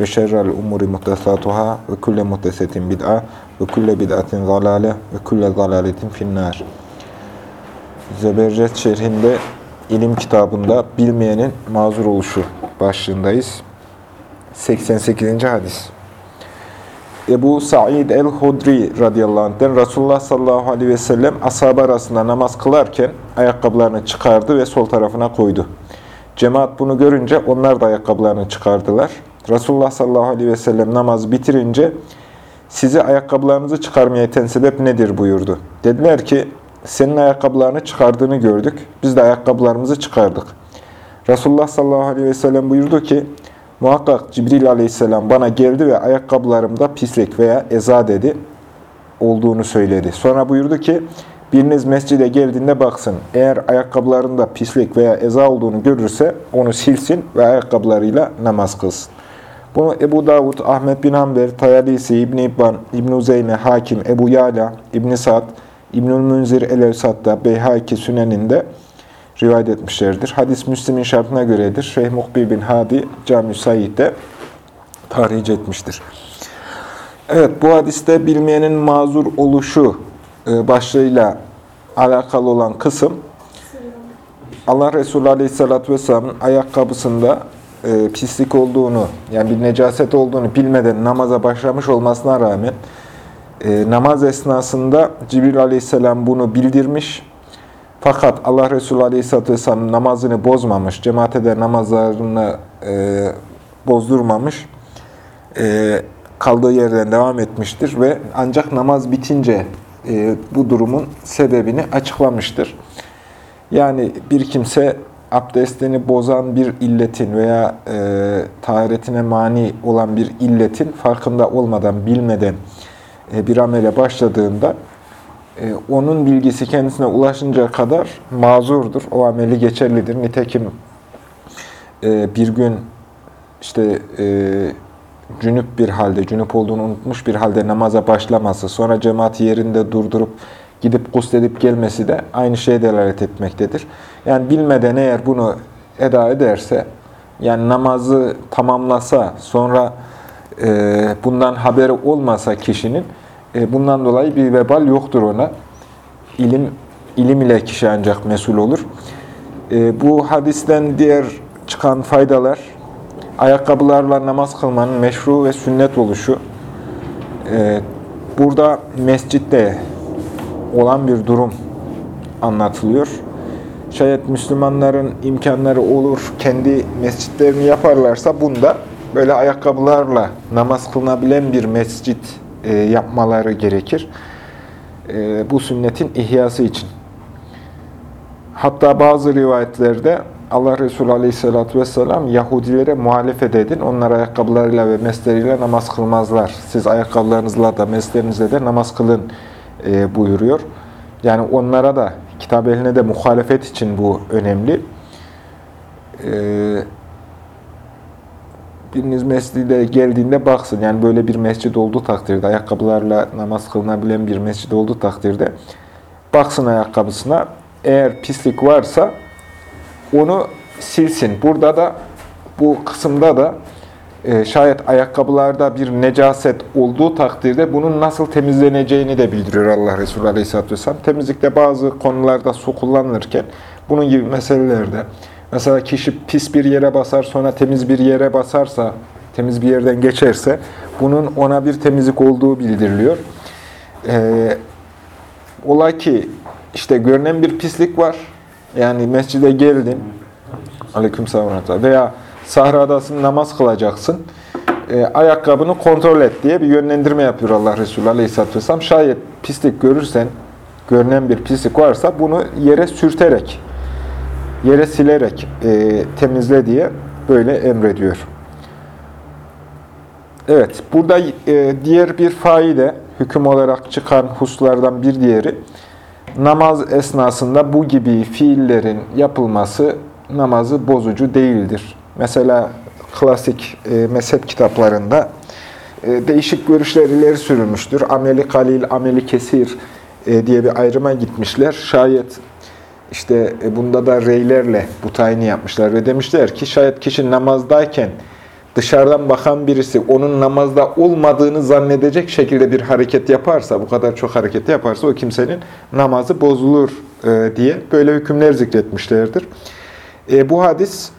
ve şerrel umuri muhtesatuhâ ve kulle muhtesetin bid'a ve kulle bid'atin zalâle ve kulle zalâletin finnâr. Zebercet şerhinde ilim kitabında bilmeyenin mazur oluşu başlığındayız. 88. hadis. Ebu Sa'id el-Hudri radıyallahu anh'den Resulullah sallallahu aleyhi ve sellem ashab arasında namaz kılarken ayakkabılarını çıkardı ve sol tarafına koydu. Cemaat bunu görünce onlar da ayakkabılarını çıkardılar. Resulullah sallallahu aleyhi ve sellem namazı bitirince sizi ayakkabılarınızı çıkarmaya iten sebep nedir buyurdu. Dediler ki senin ayakkabılarını çıkardığını gördük. Biz de ayakkabılarımızı çıkardık. Resulullah sallallahu aleyhi ve sellem buyurdu ki muhakkak Cibril aleyhisselam bana geldi ve ayakkabılarımda pislik veya eza dedi olduğunu söyledi. Sonra buyurdu ki biriniz mescide geldiğinde baksın. Eğer ayakkabılarında pislik veya eza olduğunu görürse onu silsin ve ayakkabılarıyla namaz kılsın. Bunu Ebu Davud, Ahmet bin Hanbel, Tayalisi, İbn İbban, İbn Uzeyne, Hakim, Ebu Yala, İbn Sa'd, İbnül Münzir el-Evsat'ta, Beyhaki Sünen'inde rivayet etmişlerdir. Hadis Müslim'in şartına göredir. Şeyh Mukbil bin Hadi Cami-i Said'de tahric etmiştir. Evet, bu hadiste bilmeyenin mazur oluşu e, başlığıyla alakalı olan kısım, Allah Resulü Aleyhisselatü Vesselam'ın ayakkabısında e, pislik olduğunu, yani bir necaset olduğunu bilmeden namaza başlamış olmasına rağmen, e, namaz esnasında Cibril Aleyhisselam bunu bildirmiş. Fakat Allah Resulü Aleyhisselatü Vesselam namazını bozmamış, cemaate de namazlarını e, bozdurmamış, e, kaldığı yerden devam etmiştir ve ancak namaz bitince e, bu durumun sebebini açıklamıştır. Yani bir kimse abdestini bozan bir illetin veya e, taharetine mani olan bir illetin farkında olmadan, bilmeden e, bir amele başladığında e, onun bilgisi kendisine ulaşıncaya kadar mazurdur. O ameli geçerlidir. Nitekim e, bir gün işte e, cünüp bir halde, cünüp olduğunu unutmuş bir halde namaza başlaması, sonra cemaati yerinde durdurup gidip gusledip gelmesi de aynı şeye delalet etmektedir. Yani bilmeden eğer bunu eda ederse, yani namazı tamamlasa, sonra e, bundan haberi olmasa kişinin, e, bundan dolayı bir vebal yoktur ona. İlim, ilim ile kişi ancak mesul olur. E, bu hadisten diğer çıkan faydalar, ayakkabılarla namaz kılmanın meşru ve sünnet oluşu. E, burada mescitte olan bir durum anlatılıyor. Şayet Müslümanların imkanları olur, kendi mescitlerini yaparlarsa bunda böyle ayakkabılarla namaz kılınabilen bir mescit e, yapmaları gerekir. E, bu sünnetin ihyası için. Hatta bazı rivayetlerde Allah Resulü Aleyhisselatü Vesselam Yahudilere muhalefet edin. Onlar ayakkabılarıyla ve mesleriyle namaz kılmazlar. Siz ayakkabılarınızla da meslerinizle de namaz kılın e, buyuruyor. Yani onlara da kitap eline de muhalefet için bu önemli. E, biriniz mescide geldiğinde baksın. Yani böyle bir mescid olduğu takdirde, ayakkabılarla namaz kılınabilen bir mescid olduğu takdirde baksın ayakkabısına. Eğer pislik varsa onu silsin. Burada da bu kısımda da e, şayet ayakkabılarda bir necaset olduğu takdirde bunun nasıl temizleneceğini de bildiriyor Allah Resulü Aleyhisselatü Vesselam. Temizlikte bazı konularda su kullanılırken bunun gibi meselelerde mesela kişi pis bir yere basar sonra temiz bir yere basarsa, temiz bir yerden geçerse bunun ona bir temizlik olduğu bildiriliyor. Ee, ola ki işte görünen bir pislik var. Yani mescide geldin. Aleykümselam veya sahradasın namaz kılacaksın. E, ayakkabını kontrol et diye bir yönlendirme yapıyor Allah Resulü Aleyhisselatü Vesselam. Şayet pislik görürsen, görünen bir pislik varsa bunu yere sürterek, yere silerek e, temizle diye böyle emrediyor. Evet, burada e, diğer bir faide, hüküm olarak çıkan hususlardan bir diğeri, namaz esnasında bu gibi fiillerin yapılması namazı bozucu değildir. Mesela klasik e, mezhep kitaplarında e, değişik görüşler ileri sürülmüştür. Ameli kalil, ameli kesir e, diye bir ayrıma gitmişler. Şayet işte e, bunda da reylerle bu tayini yapmışlar ve demişler ki şayet kişi namazdayken dışarıdan bakan birisi onun namazda olmadığını zannedecek şekilde bir hareket yaparsa, bu kadar çok hareket yaparsa o kimsenin namazı bozulur e, diye böyle hükümler zikretmişlerdir. E, bu hadis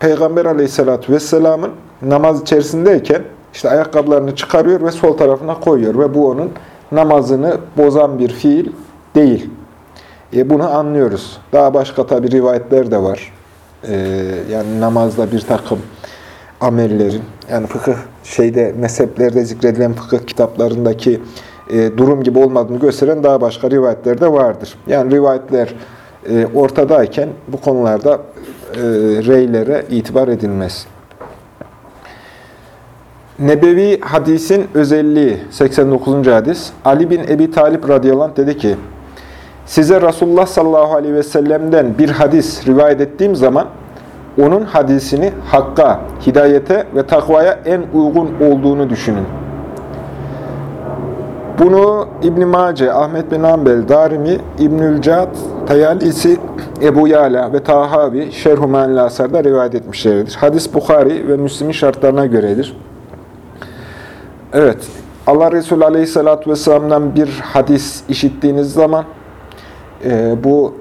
Peygamber aleyhissalatü vesselamın namaz içerisindeyken işte ayakkabılarını çıkarıyor ve sol tarafına koyuyor ve bu onun namazını bozan bir fiil değil. E, bunu anlıyoruz. Daha başka tabi rivayetler de var. E, yani namazda bir takım amellerin, yani fıkıh şeyde, mezheplerde zikredilen fıkıh kitaplarındaki e, durum gibi olmadığını gösteren daha başka rivayetler de vardır. Yani rivayetler e, ortadayken bu konularda reylere itibar edilmez. Nebevi hadisin özelliği 89. hadis. Ali bin Ebi Talip radıyallahu anh dedi ki, Size Resulullah sallallahu aleyhi ve sellem'den bir hadis rivayet ettiğim zaman onun hadisini hakka, hidayete ve takvaya en uygun olduğunu düşünün. Bunu İbn Mace, Ahmet bin Ambel, Darimi, İbnül Cad, Tayalisi, Ebu Yala ve Tahavi Şerh-u Meallasar'da rivayet etmişlerdir. Hadis Bukhari ve Müslim'in şartlarına göredir. Evet, Allah Resulü Aleyhisselatü Vesselam'dan bir hadis işittiğiniz zaman e, bu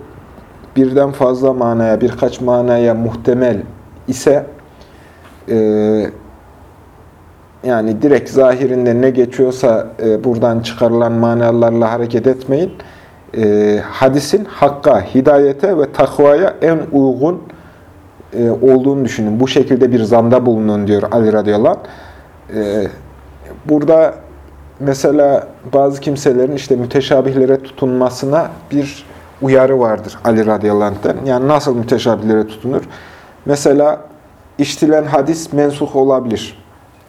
birden fazla manaya, birkaç manaya muhtemel ise e, yani direkt zahirinde ne geçiyorsa e, buradan çıkarılan manalarla hareket etmeyin. E, hadisin hakka, hidayete ve takvaya en uygun e, olduğunu düşünün. Bu şekilde bir zanda bulunun diyor Ali radıyallahu anh. E, burada mesela bazı kimselerin işte müteşabihlere tutunmasına bir uyarı vardır Ali radıyallahu anh'ten. Yani nasıl müteşabihlere tutunur? Mesela iştilen hadis mensuh olabilir.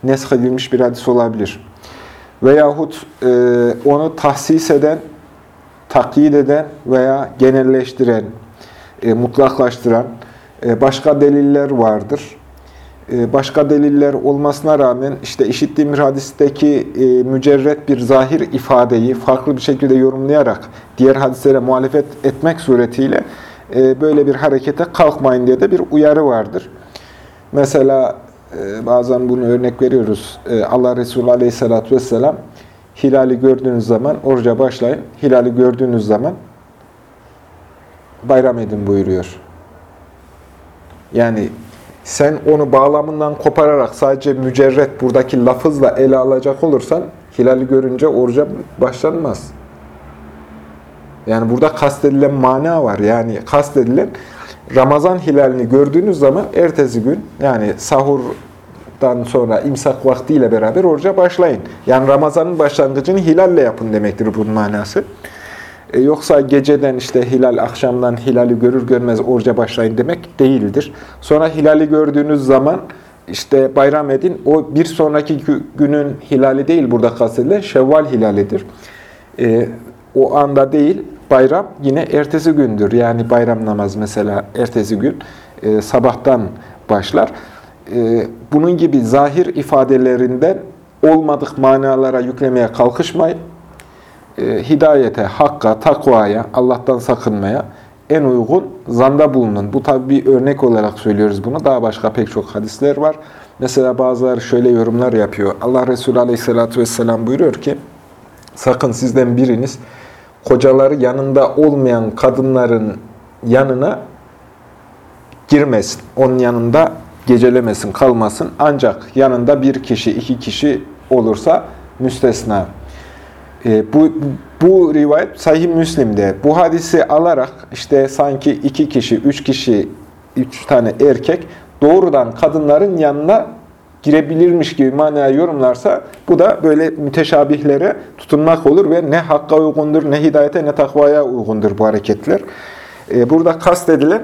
Nesk edilmiş bir hadis olabilir. Veyahut e, onu tahsis eden, takyit eden veya genelleştiren, e, mutlaklaştıran e, başka deliller vardır. E, başka deliller olmasına rağmen işte işittiğim hadisteki e, mücerret bir zahir ifadeyi farklı bir şekilde yorumlayarak diğer hadislere muhalefet etmek suretiyle e, böyle bir harekete kalkmayın diye de bir uyarı vardır. Mesela bazen bunu örnek veriyoruz. Allah Resulü Aleyhisselatü Vesselam hilali gördüğünüz zaman oruca başlayın. Hilali gördüğünüz zaman bayram edin buyuruyor. Yani sen onu bağlamından kopararak sadece mücerret buradaki lafızla ele alacak olursan hilali görünce oruca başlanmaz. Yani burada kastedilen mana var. Yani kastedilen Ramazan hilalini gördüğünüz zaman ertesi gün yani sahurdan sonra imsak vaktiyle beraber oruca başlayın. Yani Ramazan'ın başlangıcını hilalle yapın demektir bunun manası. E, yoksa geceden işte hilal, akşamdan hilali görür görmez oruca başlayın demek değildir. Sonra hilali gördüğünüz zaman işte bayram edin. O bir sonraki günün hilali değil burada kastedilen şevval hilalidir. E, o anda değil, bayram yine ertesi gündür. Yani bayram namaz mesela ertesi gün e, sabahtan başlar. E, bunun gibi zahir ifadelerinden olmadık manalara yüklemeye kalkışmayın. E, hidayete, hakka, takvaya, Allah'tan sakınmaya en uygun zanda bulunun. Bu tabi bir örnek olarak söylüyoruz bunu. Daha başka pek çok hadisler var. Mesela bazıları şöyle yorumlar yapıyor. Allah Resulü Aleyhisselatü Vesselam buyuruyor ki, sakın sizden biriniz kocaları yanında olmayan kadınların yanına girmesin. Onun yanında gecelemesin, kalmasın. Ancak yanında bir kişi, iki kişi olursa müstesna. E, bu, bu rivayet Sahih Müslim'de. Bu hadisi alarak işte sanki iki kişi, üç kişi, üç tane erkek doğrudan kadınların yanına girebilirmiş gibi manaya yorumlarsa bu da böyle müteşabihlere tutunmak olur ve ne hakka uygundur, ne hidayete, ne takvaya uygundur bu hareketler. E, burada kastedilen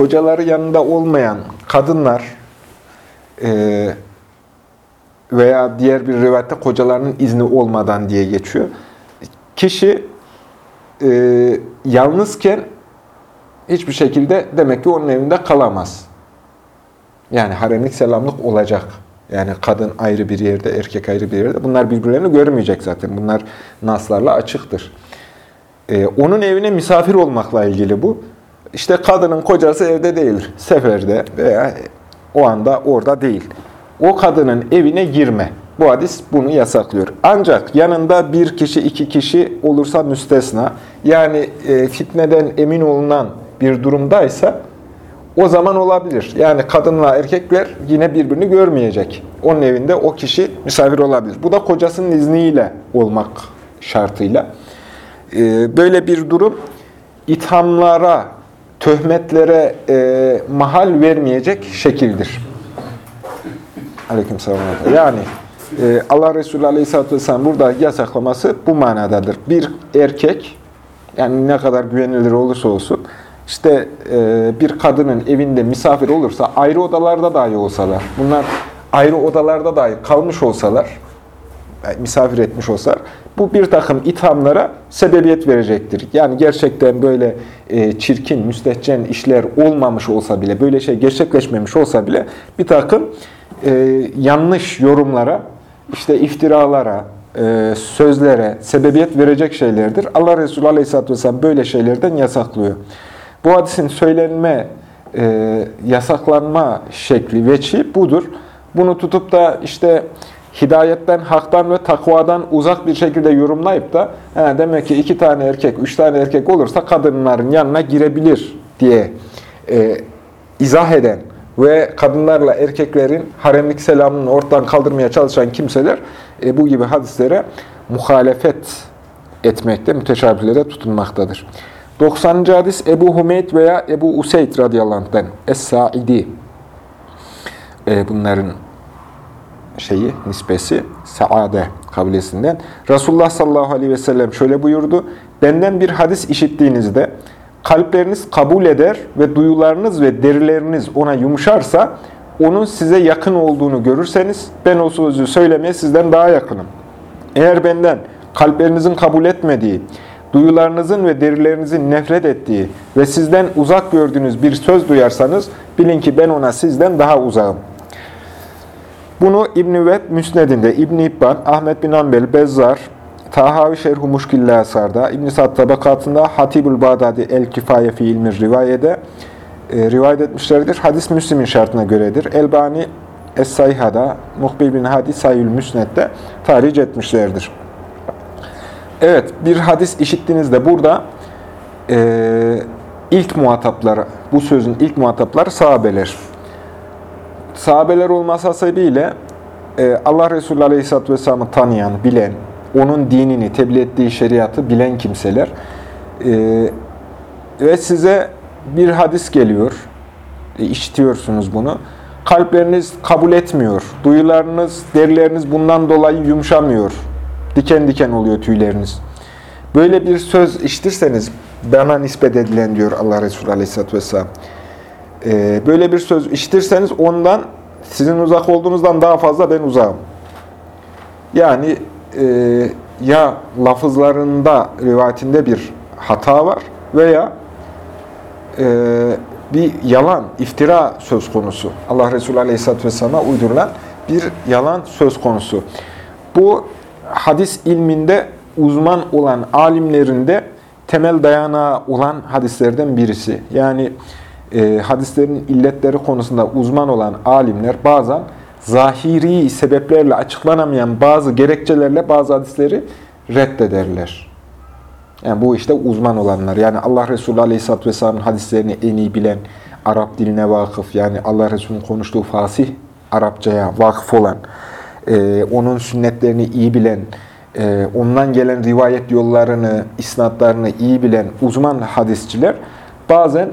kocaları yanında olmayan kadınlar e, veya diğer bir rivayette kocalarının izni olmadan diye geçiyor. Kişi e, yalnızken hiçbir şekilde demek ki onun evinde kalamaz. Yani haremlik selamlık olacak. Yani kadın ayrı bir yerde, erkek ayrı bir yerde. Bunlar birbirlerini görmeyecek zaten. Bunlar naslarla açıktır. Ee, onun evine misafir olmakla ilgili bu. İşte kadının kocası evde değil, seferde veya o anda orada değil. O kadının evine girme. Bu hadis bunu yasaklıyor. Ancak yanında bir kişi, iki kişi olursa müstesna. Yani e, fitneden emin olunan bir durumdaysa o zaman olabilir. Yani kadınla erkekler yine birbirini görmeyecek. Onun evinde o kişi misafir olabilir. Bu da kocasının izniyle olmak şartıyla. Ee, böyle bir durum ithamlara, töhmetlere e, mahal vermeyecek şekildir. Aleyküm. Yani e, Allah Resulü Aleyhisselatü Vesselam burada yasaklaması bu manadadır. Bir erkek, yani ne kadar güvenilir olursa olsun, işte e, bir kadının evinde misafir olursa, ayrı odalarda dahi olsalar, bunlar ayrı odalarda dahi kalmış olsalar, misafir etmiş olsalar, bu bir takım ithamlara sebebiyet verecektir. Yani gerçekten böyle e, çirkin, müstehcen işler olmamış olsa bile, böyle şey gerçekleşmemiş olsa bile bir takım e, yanlış yorumlara, işte iftiralara, e, sözlere sebebiyet verecek şeylerdir. Allah Resulü Aleyhisselatü Vesselam böyle şeylerden yasaklıyor. Bu hadisin söylenme, e, yasaklanma şekli, veçi budur. Bunu tutup da işte hidayetten, haktan ve takvadan uzak bir şekilde yorumlayıp da he, demek ki iki tane erkek, üç tane erkek olursa kadınların yanına girebilir diye e, izah eden ve kadınlarla erkeklerin haremlik selamını ortadan kaldırmaya çalışan kimseler e, bu gibi hadislere muhalefet etmekte, müteşabihlere tutunmaktadır. 90. hadis Ebu Hümeyd veya Ebu Useyd radıyallahu anh'den Es-Sa'idi e, bunların şeyi, nispesi Saade kabilesinden. Resulullah sallallahu aleyhi ve sellem şöyle buyurdu. Benden bir hadis işittiğinizde kalpleriniz kabul eder ve duyularınız ve derileriniz ona yumuşarsa onun size yakın olduğunu görürseniz ben o sözü söylemeye sizden daha yakınım. Eğer benden kalplerinizin kabul etmediği, duyularınızın ve derilerinizin nefret ettiği ve sizden uzak gördüğünüz bir söz duyarsanız bilin ki ben ona sizden daha uzağım. Bunu İbn-i Veb Müsned'inde, İbn-i İbban, Ahmet bin Ambel, Bezzar, Tahavi Şerhu Muşkilli Asar'da, İbn-i Sad Tabakatında, Hatibül Bağdadi El-Kifaye fi ilmi rivayede e, rivayet etmişlerdir. Hadis Müslim'in şartına göredir. Elbani Es-Sayha'da, Muhbir bin Hadi Sayyül Müsned'de tarih etmişlerdir. Evet, bir hadis işittiğinizde burada e, ilk muhatapları, bu sözün ilk muhatapları sahabeler. Sahabeler olması sebebiyle e, Allah Resulü Aleyhisselatü Vesselam'ı tanıyan, bilen, onun dinini, tebliğ ettiği şeriatı bilen kimseler e, ve size bir hadis geliyor, e, işitiyorsunuz bunu. Kalpleriniz kabul etmiyor, duyularınız, derileriniz bundan dolayı yumuşamıyor Diken diken oluyor tüyleriniz. Böyle bir söz iştirseniz, bana nispet edilen diyor Allah Resulü Aleyhisselatü Vesselam. Ee, böyle bir söz iştirseniz ondan, sizin uzak olduğunuzdan daha fazla ben uzağım. Yani e, ya lafızlarında, rivayetinde bir hata var veya e, bir yalan, iftira söz konusu. Allah Resulü Aleyhisselatü Vesselam'a uydurulan bir yalan söz konusu. Bu hadis ilminde uzman olan alimlerinde temel dayanağı olan hadislerden birisi. Yani e, hadislerin illetleri konusunda uzman olan alimler bazen zahiri sebeplerle açıklanamayan bazı gerekçelerle bazı hadisleri reddederler. Yani bu işte uzman olanlar. Yani Allah Resulü Aleyhisselatü Vesselam'ın hadislerini en iyi bilen, Arap diline vakıf, yani Allah Resulü'nün konuştuğu fasih Arapçaya vakıf olan, e, onun sünnetlerini iyi bilen, e, ondan gelen rivayet yollarını, isnatlarını iyi bilen uzman hadisçiler bazen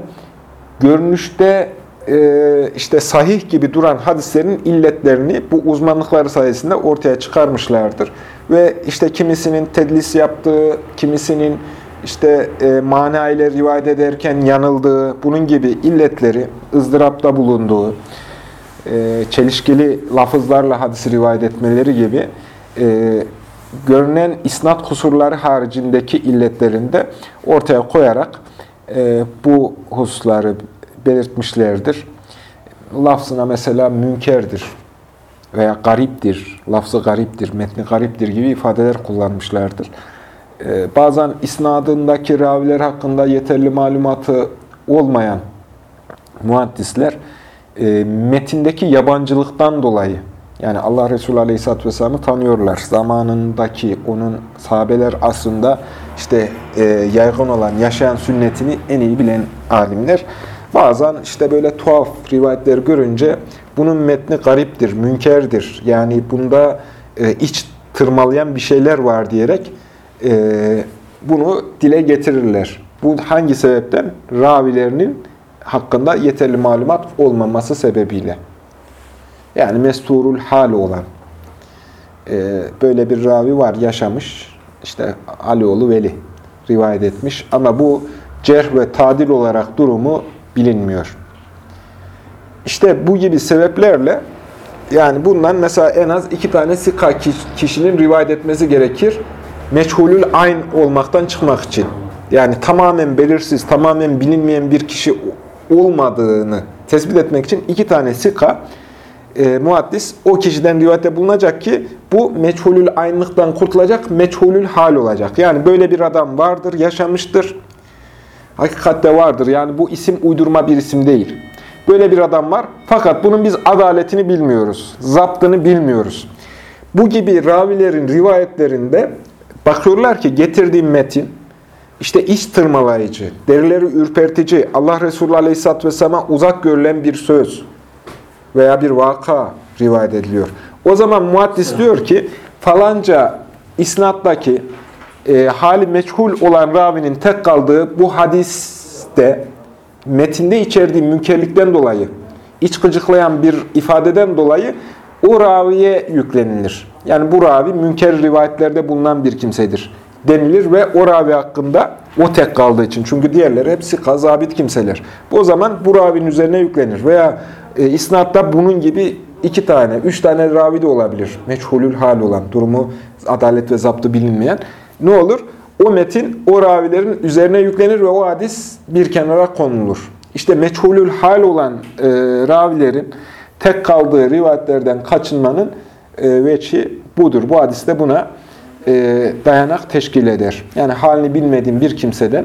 görünüşte e, işte sahih gibi duran hadislerin illetlerini bu uzmanlıkları sayesinde ortaya çıkarmışlardır. Ve işte kimisinin tedlis yaptığı, kimisinin işte e, mana ile rivayet ederken yanıldığı, bunun gibi illetleri, ızdırapta bulunduğu, e, çelişkili lafızlarla hadisi rivayet etmeleri gibi e, görünen isnat kusurları haricindeki illetlerinde ortaya koyarak bu hususları belirtmişlerdir. Lafzına mesela münkerdir veya gariptir, lafzı gariptir, metni gariptir gibi ifadeler kullanmışlardır. Ee, bazen isnadındaki raviler hakkında yeterli malumatı olmayan muhaddisler e, metindeki yabancılıktan dolayı yani Allah Resulü Aleyhisselatü Vesselam'ı tanıyorlar. Zamanındaki onun sahabeler aslında işte e, yaygın olan, yaşayan sünnetini en iyi bilen alimler. Bazen işte böyle tuhaf rivayetler görünce bunun metni gariptir, münkerdir. Yani bunda e, iç tırmalayan bir şeyler var diyerek e, bunu dile getirirler. Bu hangi sebepten? Ravilerinin hakkında yeterli malumat olmaması sebebiyle. Yani mesturul hal olan e, böyle bir ravi var, yaşamış. İşte Alioğlu Veli rivayet etmiş. Ama bu cerh ve tadil olarak durumu bilinmiyor. İşte bu gibi sebeplerle yani bundan mesela en az iki tane sika kişinin rivayet etmesi gerekir. Meçhulül ayn olmaktan çıkmak için. Yani tamamen belirsiz, tamamen bilinmeyen bir kişi olmadığını tespit etmek için iki tane sika e, muhaddis o kişiden rivayette bulunacak ki bu meçhulül aynlıktan kurtulacak, meçhulül hal olacak. Yani böyle bir adam vardır, yaşamıştır, hakikatte vardır. Yani bu isim uydurma bir isim değil. Böyle bir adam var fakat bunun biz adaletini bilmiyoruz, zaptını bilmiyoruz. Bu gibi ravilerin rivayetlerinde bakıyorlar ki getirdiğim metin, işte iç tırmalayıcı, derileri ürpertici, Allah Resulü Aleyhisselatü Vesselam'a uzak görülen bir söz veya bir vaka rivayet ediliyor. O zaman muhaddis diyor ki falanca isnattaki e, hali meçhul olan ravinin tek kaldığı bu hadiste metinde içerdiği münkerlikten dolayı, iç gıcıklayan bir ifadeden dolayı o raviye yüklenilir. Yani bu ravi münker rivayetlerde bulunan bir kimsedir denilir ve o ravi hakkında o tek kaldığı için. Çünkü diğerleri hepsi kazabit kimseler. O zaman bu ravinin üzerine yüklenir. Veya e, isnatta bunun gibi iki tane, üç tane ravi de olabilir. Meçhulül hal olan, durumu adalet ve zaptı bilinmeyen. Ne olur? O metin o ravilerin üzerine yüklenir ve o hadis bir kenara konulur. İşte meçhulül hal olan e, ravilerin tek kaldığı rivayetlerden kaçınmanın e, veçi budur. Bu hadiste buna e, dayanak teşkil eder. Yani halini bilmediğin bir kimseden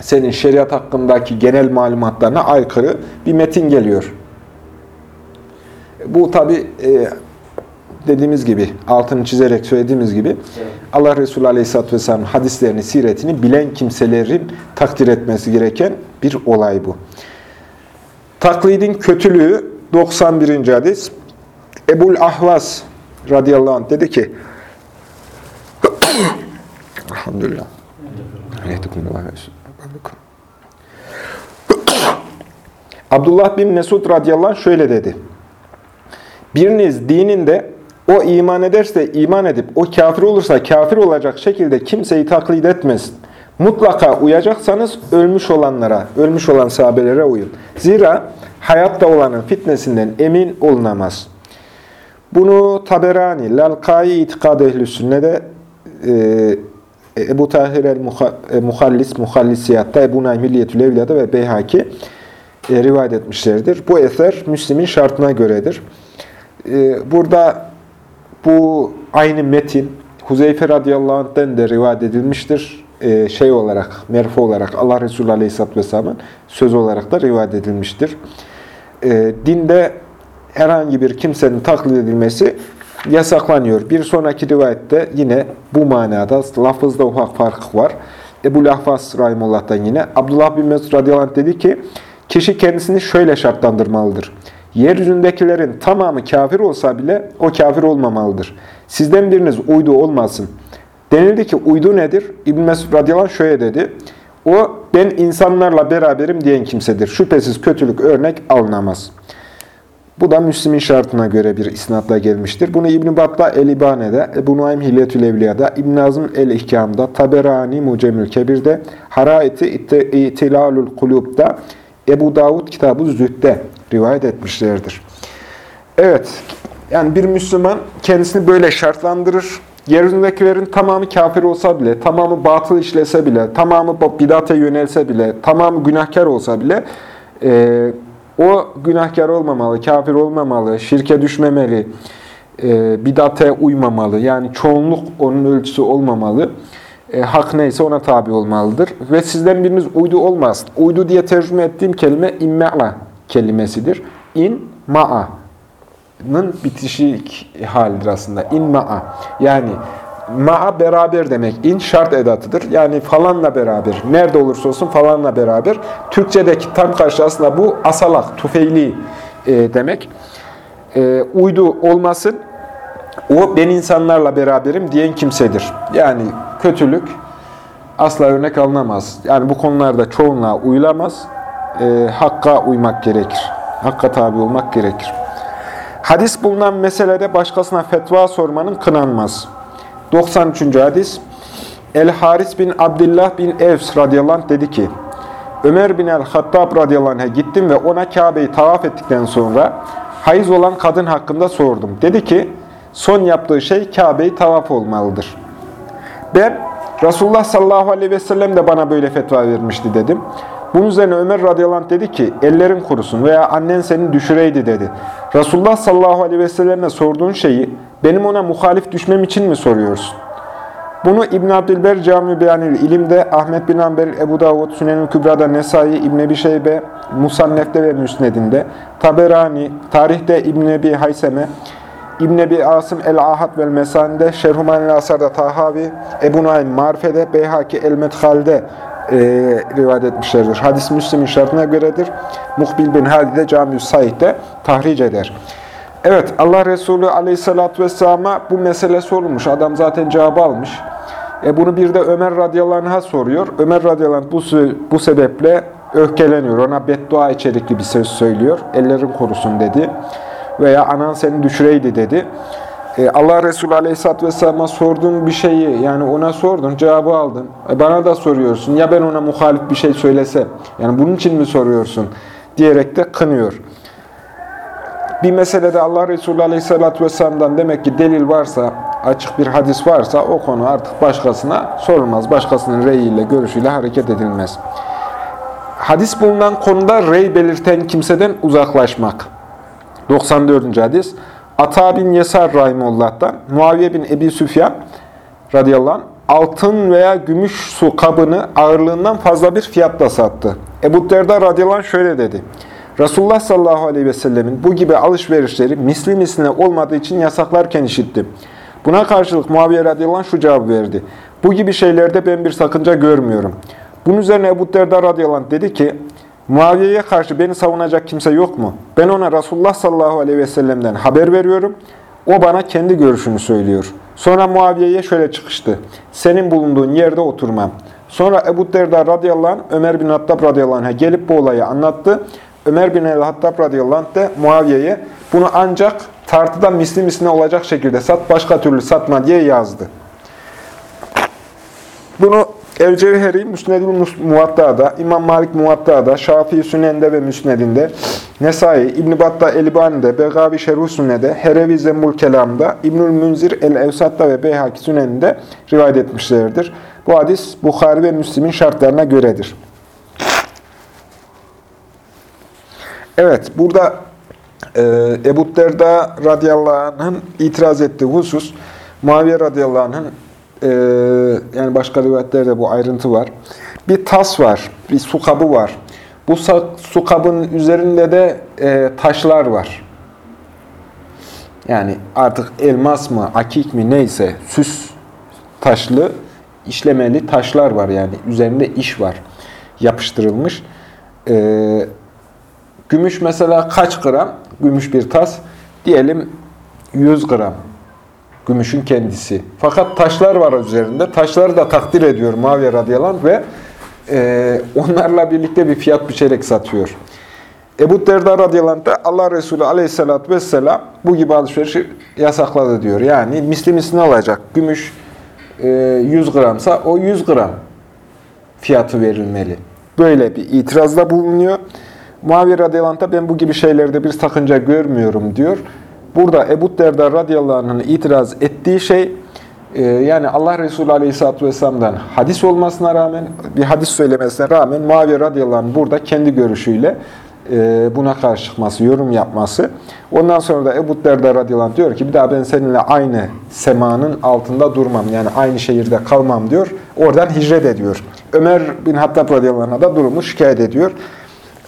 senin şeriat hakkındaki genel malumatlarına aykırı bir metin geliyor. Bu tabi e, dediğimiz gibi, altını çizerek söylediğimiz gibi Allah Resulü Aleyhisselatü Vesselam'ın hadislerini, siretini bilen kimselerin takdir etmesi gereken bir olay bu. Taklidin kötülüğü 91. hadis. Ebul Ahvas radıyallahu anh dedi ki Elhamdülillah. Abdullah bin Mesud radıyallahu anh şöyle dedi. Biriniz dininde o iman ederse iman edip o kafir olursa kafir olacak şekilde kimseyi taklit etmesin. Mutlaka uyacaksanız ölmüş olanlara, ölmüş olan sahabelere uyun. Zira hayatta olanın fitnesinden emin olunamaz. Bunu Taberani, Lalkai İtikad Ehl-i Sünne'de e, Ebu Tahir el-Muhallis, Muhallisiyatta, Ebu Naim Milliyetül Evliyada ve Beyhaki e, rivayet etmişlerdir. Bu eser Müslim'in şartına göredir. E, burada bu aynı metin Huzeyfe radıyallahu anh'den de rivayet edilmiştir. E, şey olarak, merfu olarak Allah Resulü aleyhisselatü vesselamın söz olarak da rivayet edilmiştir. E, dinde herhangi bir kimsenin taklit edilmesi yasaklanıyor. Bir sonraki rivayette yine bu manada lafızda ufak fark var. Ebu Lahfas Rahimullah'tan yine Abdullah bin Mesud radıyallahu anh dedi ki kişi kendisini şöyle şartlandırmalıdır. Yeryüzündekilerin tamamı kafir olsa bile o kafir olmamalıdır. Sizden biriniz uydu olmasın. Denildi ki uydu nedir? İbn Mesud radıyallahu şöyle dedi. O ben insanlarla beraberim diyen kimsedir. Şüphesiz kötülük örnek alınamaz.'' Bu da Müslim'in şartına göre bir isnatla gelmiştir. Bunu İbn-i Batla El-İbane'de, Ebu Nuaym Hilyetül Evliya'da, İbn Nazım El-İhkam'da, Taberani Mucemül Kebir'de, Haraiti İtilalül Kulub'da, Ebu Davud Kitab-ı Zühd'de rivayet etmişlerdir. Evet, yani bir Müslüman kendisini böyle şartlandırır. Yeryüzündekilerin tamamı kafir olsa bile, tamamı batıl işlese bile, tamamı bidate yönelse bile, tamamı günahkar olsa bile e, o günahkar olmamalı, kafir olmamalı, şirke düşmemeli, e, bidate uymamalı. Yani çoğunluk onun ölçüsü olmamalı. E, hak neyse ona tabi olmalıdır. Ve sizden biriniz uydu olmaz. Uydu diye tercüme ettiğim kelime imme'a kelimesidir. İn ma'a'nın bitişik halidir aslında. İn ma'a. Yani ma'a beraber demek. İn şart edatıdır. Yani falanla beraber. Nerede olursa olsun falanla beraber. Türkçedeki tam karşı aslında bu asalak, tufeyli e, demek. E, uydu olmasın. O ben insanlarla beraberim diyen kimsedir. Yani kötülük asla örnek alınamaz. Yani bu konularda çoğunluğa uyulamaz. E, hakka uymak gerekir. Hakka tabi olmak gerekir. Hadis bulunan meselede başkasına fetva sormanın kınanmaz. 93. hadis El-Haris bin Abdullah bin Evs radıyallahu anh dedi ki Ömer bin el-Hattab radıyallahu anh'a gittim ve ona Kabe'yi tavaf ettikten sonra hayız olan kadın hakkında sordum. Dedi ki son yaptığı şey Kabe'yi tavaf olmalıdır. Ben Resulullah sallallahu aleyhi ve sellem de bana böyle fetva vermişti dedim. Bunun üzerine Ömer radıyallahu dedi ki ellerin kurusun veya annen seni düşüreydi dedi. Resulullah sallallahu aleyhi ve selleme sorduğun şeyi benim ona muhalif düşmem için mi soruyorsun? Bunu İbn Abdülber Cami Beyanil İlim'de, Ahmet bin Amber, Ebu Davud, Sünen-i Kübra'da, Nesai, İbn Ebi Şeybe, Musannef'te ve Müsned'inde, Taberani, Tarihte İbn Ebi Hayseme, İbn Ebi Asım el-Ahad vel Mesan'de, Şerhumanil Asar'da Tahavi, Ebu Naim Marfe'de, Beyhaki el-Medhal'de e, rivayet etmişlerdir. Hadis Müslim'in şartına göredir. Muhbil bin Hadi'de Cami-i Said'de tahric eder. Evet, Allah Resulü aleyhissalatü vesselam'a bu mesele sorulmuş. Adam zaten cevabı almış. E bunu bir de Ömer radıyallahu soruyor. Ömer radıyallahu bu, bu sebeple öfkeleniyor. Ona beddua içerikli bir söz söylüyor. Ellerin korusun dedi. Veya anan seni düşüreydi dedi. E, Allah Resulü Aleyhisselatü Vesselam'a sorduğun bir şeyi, yani ona sordun, cevabı aldın. E, bana da soruyorsun. Ya ben ona muhalif bir şey söylese, yani bunun için mi soruyorsun? Diyerek de kınıyor. Bir meselede Allah Resulü Aleyhisselatü Vesselam'dan demek ki delil varsa, açık bir hadis varsa o konu artık başkasına sorulmaz. Başkasının reyiyle, görüşüyle hareket edilmez. Hadis bulunan konuda rey belirten kimseden uzaklaşmak. 94. hadis. Ata bin Yesar Rahimullah'tan, Muaviye bin Ebi Süfyan radıyallahu anh, altın veya gümüş su kabını ağırlığından fazla bir fiyatla sattı. Ebu Derda radıyallahu anh şöyle dedi. Resulullah sallallahu aleyhi ve sellemin bu gibi alışverişleri misli misline olmadığı için yasaklarken işittim. Buna karşılık Muaviye radıyallahu anh şu cevap verdi. Bu gibi şeylerde ben bir sakınca görmüyorum. Bunun üzerine Ebu Derda radıyallahu anh dedi ki, Muaviye'ye karşı beni savunacak kimse yok mu? Ben ona Resulullah sallallahu aleyhi ve sellem'den haber veriyorum. O bana kendi görüşünü söylüyor. Sonra Muaviye'ye şöyle çıkıştı. Senin bulunduğun yerde oturmam. Sonra Ebu Derda radıyallahu anh Ömer bin Hattab radıyallahu anh'a gelip bu olayı anlattı. Ömer bin el-Hattab radıyallahu anh de Muaviye'ye bunu ancak tartıda misli misline olacak şekilde sat, başka türlü satma diye yazdı. Bunu El-Cevheri Müsned-i Muvatta'da, İmam Malik Muvatta'da, Şafii Sünen'de ve Müsned'inde, Nesai, İbn-i Batta Elbani'de, Begavi Şerhu Sünne'de, Herevi Zembul Kelam'da, İbnül Münzir El-Evsat'ta ve Beyhaki Sünen'inde rivayet etmişlerdir. Bu hadis Bukhari ve Müslim'in şartlarına göredir. Evet, burada e, Ebu Derda radıyallahu anh'ın itiraz ettiği husus, Muaviye radıyallahu anh'ın e, yani başka rivayetlerde bu ayrıntı var. Bir tas var, bir su kabı var. Bu su kabının üzerinde de e, taşlar var. Yani artık elmas mı, akik mi neyse süs taşlı, işlemeli taşlar var yani. Üzerinde iş var. Yapıştırılmış. Ee, gümüş mesela kaç gram? Gümüş bir tas. Diyelim 100 gram. Gümüşün kendisi. Fakat taşlar var üzerinde. Taşları da takdir ediyor Muaviye radıyallahu anh ve e, onlarla birlikte bir fiyat biçerek satıyor. Ebu Derda radıyallahu da Allah Resulü aleyhissalatü vesselam bu gibi alışverişi yasakladı diyor. Yani misli misline alacak. Gümüş e, 100 gramsa o 100 gram fiyatı verilmeli. Böyle bir itirazda bulunuyor. Muaviye radıyallahu ben bu gibi şeylerde bir sakınca görmüyorum diyor. Burada Ebu Derda radıyallahu anh'ın itiraz ettiği şey, e, yani Allah Resulü aleyhisselatü vesselam'dan hadis olmasına rağmen, bir hadis söylemesine rağmen Muaviye radıyallahu anh burada kendi görüşüyle e, buna karşı çıkması, yorum yapması. Ondan sonra da Ebu Derda radıyallahu anh diyor ki bir daha ben seninle aynı semanın altında durmam. Yani aynı şehirde kalmam diyor. Oradan hicret ediyor. Ömer bin Hattab radıyallahu anh'a da durumu şikayet ediyor.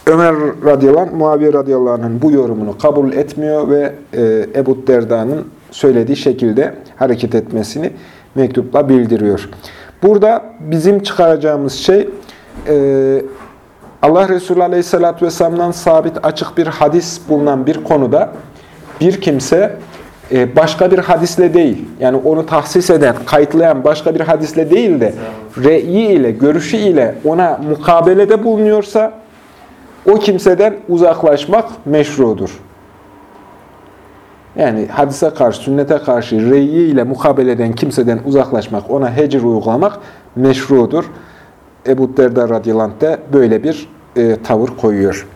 Ömer radıyallahu anh, Muaviye radıyallahu anh'ın bu yorumunu kabul etmiyor ve e, Ebu Derda'nın söylediği şekilde hareket etmesini mektupla bildiriyor. Burada bizim çıkaracağımız şey e, Allah Resulü Aleyhisselatü Vesselam'dan sabit açık bir hadis bulunan bir konuda bir kimse e, başka bir hadisle değil, yani onu tahsis eden, kayıtlayan başka bir hadisle değil de re'yi ile, görüşü ile ona mukabelede bulunuyorsa o kimseden uzaklaşmak meşrudur. Yani hadise karşı, sünnete karşı re'yi ile mukabele eden kimseden uzaklaşmak, ona hecir uygulamak meşrudur. Ebu Derda radıyallahu de böyle bir e, tavır koyuyor.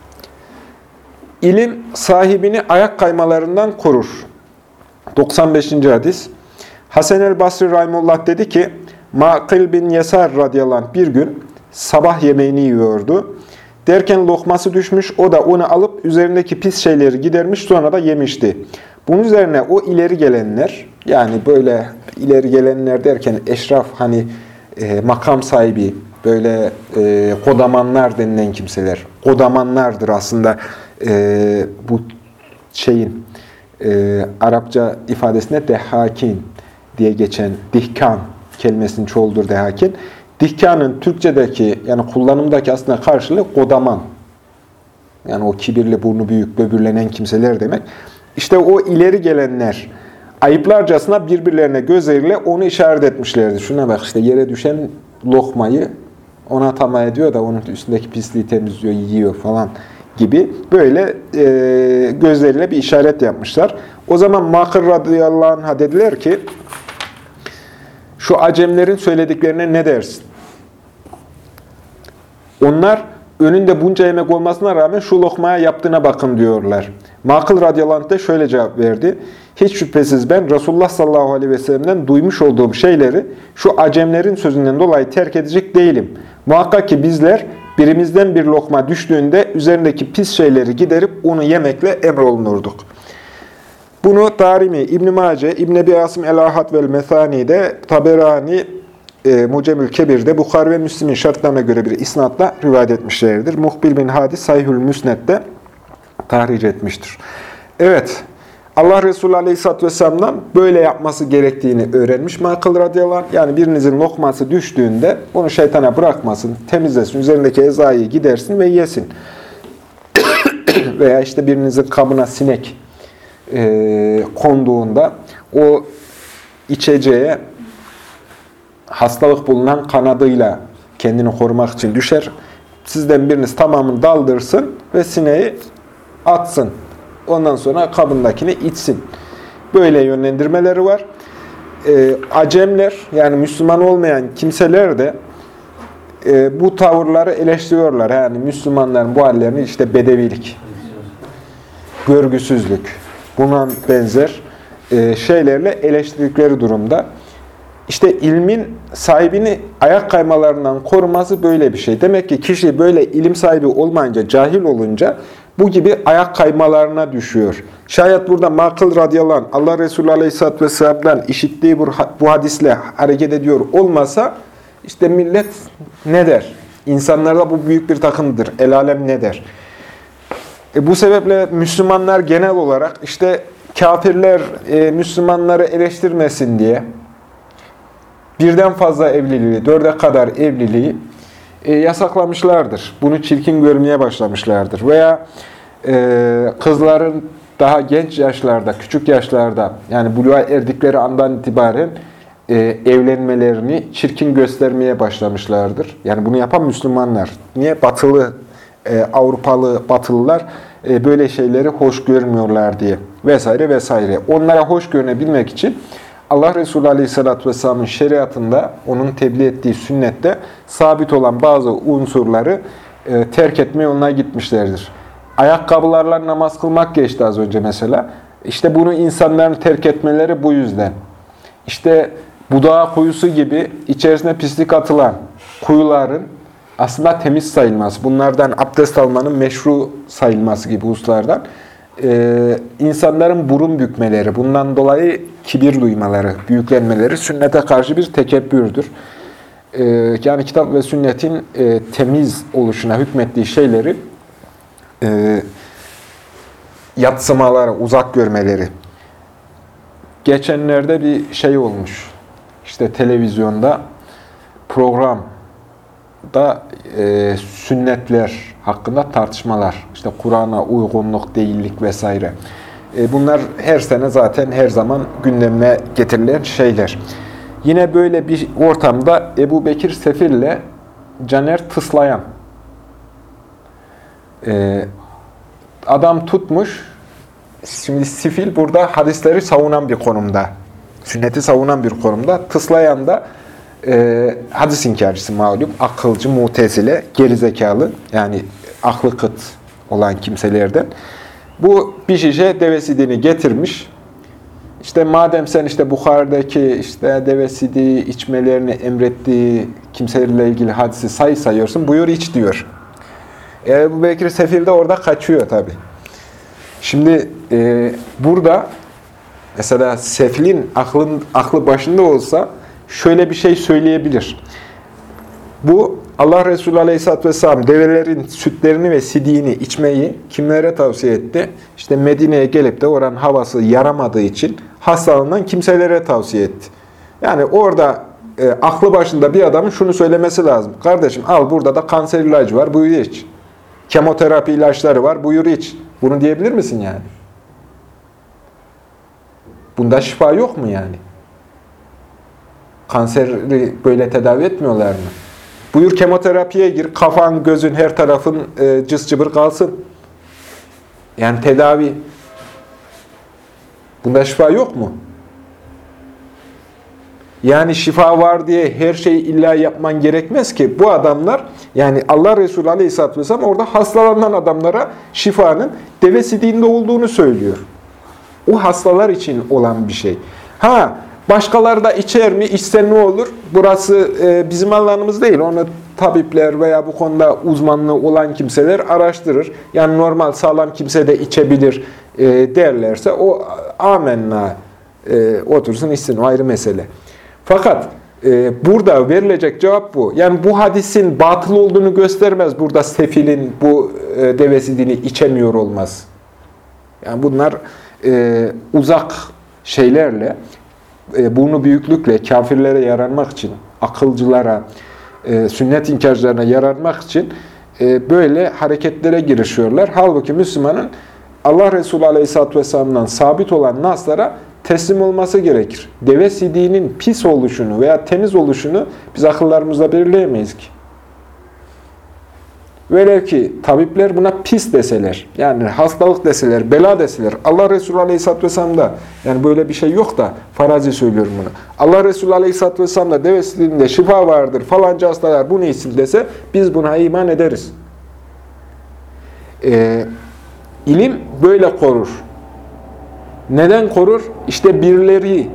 İlim sahibini ayak kaymalarından korur. 95. hadis. Hasan el Basri Rahimullah dedi ki, Ma'kil bin Yesar radıyallahu bir gün sabah yemeğini yiyordu. Derken lokması düşmüş, o da onu alıp üzerindeki pis şeyleri gidermiş, sonra da yemişti. Bunun üzerine o ileri gelenler, yani böyle ileri gelenler derken eşraf hani e, makam sahibi, böyle e, kodamanlar denilen kimseler. Kodamanlardır aslında e, bu şeyin e, Arapça ifadesinde dehakin diye geçen dihkan kelimesinin çoğuldur dehakin. Dihkanın Türkçedeki yani kullanımdaki aslında karşılığı kodaman. Yani o kibirli, burnu büyük, böbürlenen kimseler demek. İşte o ileri gelenler ayıplarcasına birbirlerine gözleriyle onu işaret etmişlerdi. Şuna bak işte yere düşen lokmayı ona tamah ediyor da onun üstündeki pisliği temizliyor, yiyor falan gibi böyle e, gözleriyle bir işaret yapmışlar. O zaman Makır radıyallahu anh'a dediler ki şu acemlerin söylediklerine ne dersin? Onlar önünde bunca yemek olmasına rağmen şu lokmaya yaptığına bakın diyorlar. Makıl radıyallahu anh de şöyle cevap verdi. Hiç şüphesiz ben Resulullah sallallahu aleyhi ve sellem'den duymuş olduğum şeyleri şu acemlerin sözünden dolayı terk edecek değilim. Muhakkak ki bizler birimizden bir lokma düştüğünde üzerindeki pis şeyleri giderip onu yemekle emrolunurduk. Bunu Darimi, İbn-i Mace, İbn-i Ebi Asım El-Ahad vel Methani'de, Taberani, e, Mucemül Kebir'de, Bukhar ve Müslim'in şartlarına göre bir isnatla rivayet etmişlerdir. Muhbil bin Hadi Sayhül Müsnet'te tahric etmiştir. Evet, Allah Resulü Aleyhisselatü Vesselam'dan böyle yapması gerektiğini öğrenmiş Makıl radıyallahu. Yani birinizin lokması düştüğünde onu şeytana bırakmasın, temizlesin, üzerindeki ezayı gidersin ve yesin. Veya işte birinizin kabına sinek e, konduğunda o içeceğe hastalık bulunan kanadıyla kendini korumak için düşer. Sizden biriniz tamamını daldırsın ve sineği atsın. Ondan sonra kabındakini içsin. Böyle yönlendirmeleri var. E, acemler yani Müslüman olmayan kimseler de e, bu tavırları eleştiriyorlar. Yani Müslümanların bu hallerini işte bedevilik, görgüsüzlük, buna benzer e, şeylerle eleştirdikleri durumda. İşte ilmin sahibini ayak kaymalarından koruması böyle bir şey. Demek ki kişi böyle ilim sahibi olmayınca, cahil olunca bu gibi ayak kaymalarına düşüyor. Şayet burada Makıl radıyallahu Allah Resulü aleyhisselatü vesselam'dan işittiği bu hadisle hareket ediyor olmasa, işte millet ne der? İnsanlarda bu büyük bir takıntıdır. El alem ne der? E bu sebeple Müslümanlar genel olarak işte kafirler e, Müslümanları eleştirmesin diye birden fazla evliliği, dörde kadar evliliği e, yasaklamışlardır. Bunu çirkin görmeye başlamışlardır. Veya e, kızların daha genç yaşlarda, küçük yaşlarda yani buluğa erdikleri andan itibaren e, evlenmelerini çirkin göstermeye başlamışlardır. Yani bunu yapan Müslümanlar. Niye? Batılı, e, Avrupalı, Batılılar e, böyle şeyleri hoş görmüyorlar diye vesaire vesaire. Onlara hoş görünebilmek için Allah Resulü Aleyhisselatü Vesselam'ın şeriatında, onun tebliğ ettiği sünnette sabit olan bazı unsurları e, terk etme yoluna gitmişlerdir. Ayakkabılarla namaz kılmak geçti az önce mesela. İşte bunu insanların terk etmeleri bu yüzden. İşte budağı kuyusu gibi içerisine pislik atılan kuyuların aslında temiz sayılması, bunlardan abdest almanın meşru sayılması gibi hususlardan e, insanların burun bükmeleri, bundan dolayı kibir duymaları, büyüklenmeleri sünnete karşı bir tekebbürdür. E, yani kitap ve sünnetin e, temiz oluşuna hükmettiği şeyleri e, yatsımaları, uzak görmeleri. Geçenlerde bir şey olmuş. İşte televizyonda program da e, sünnetler hakkında tartışmalar, işte Kur'an'a uygunluk, değillik vesaire. E, bunlar her sene zaten her zaman gündemine getirilen şeyler. Yine böyle bir ortamda Ebu Bekir Sefil ile Caner Tıslayan e, adam tutmuş, şimdi Sifil burada hadisleri savunan bir konumda, sünneti savunan bir konumda, Tıslayan da e, hadis inkarcısı malum, akılcı, mutezile, gerizekalı yani aklı kıt olan kimselerden. Bu bir şişe deve sidini getirmiş. İşte madem sen işte Bukhari'deki işte deve içmelerini emrettiği kimselerle ilgili hadisi say sayıyorsun, buyur iç diyor. Ebu Bekir Sefil de orada kaçıyor tabi. Şimdi e, burada mesela Sefil'in aklın, aklı başında olsa şöyle bir şey söyleyebilir. Bu Allah Resulü Aleyhisselatü Vesselam develerin sütlerini ve sidiğini içmeyi kimlere tavsiye etti? İşte Medine'ye gelip de oranın havası yaramadığı için hastalığından kimselere tavsiye etti. Yani orada e, aklı başında bir adamın şunu söylemesi lazım. Kardeşim al burada da kanser ilacı var buyur iç. Kemoterapi ilaçları var buyur iç. Bunu diyebilir misin yani? Bunda şifa yok mu yani? Kanseri böyle tedavi etmiyorlar mı? Buyur kemoterapiye gir, kafan, gözün, her tarafın e, cız cıbır kalsın. Yani tedavi. Bunda şifa yok mu? Yani şifa var diye her şeyi illa yapman gerekmez ki. Bu adamlar, yani Allah Resulü Aleyhisselatü Vesselam orada hastalanan adamlara şifanın deve sidiğinde olduğunu söylüyor. O hastalar için olan bir şey. Ha, Başkaları da içer mi? İçse ne olur? Burası e, bizim alanımız değil. Onu tabipler veya bu konuda uzmanlığı olan kimseler araştırır. Yani normal sağlam kimse de içebilir e, derlerse o amenna e, otursun içsin. O ayrı mesele. Fakat e, burada verilecek cevap bu. Yani bu hadisin batıl olduğunu göstermez. Burada sefilin bu e, devesi içemiyor olmaz. Yani bunlar e, uzak şeylerle e, burnu büyüklükle kafirlere yaranmak için, akılcılara, e, sünnet inkarcılarına yaranmak için e, böyle hareketlere girişiyorlar. Halbuki Müslümanın Allah Resulü Aleyhisselatü Vesselam'dan sabit olan naslara teslim olması gerekir. Deve sidiğinin pis oluşunu veya temiz oluşunu biz akıllarımızla belirleyemeyiz ki. Velev ki tabipler buna pis deseler, yani hastalık deseler, bela deseler, Allah Resulü Aleyhisselatü Vesselam'da, yani böyle bir şey yok da farazi söylüyorum bunu. Allah Resulü Aleyhisselatü Vesselam'da devesinde şifa vardır, falanca hastalar bunu içsin dese, biz buna iman ederiz. Ee, ilim böyle korur. Neden korur? İşte birileri,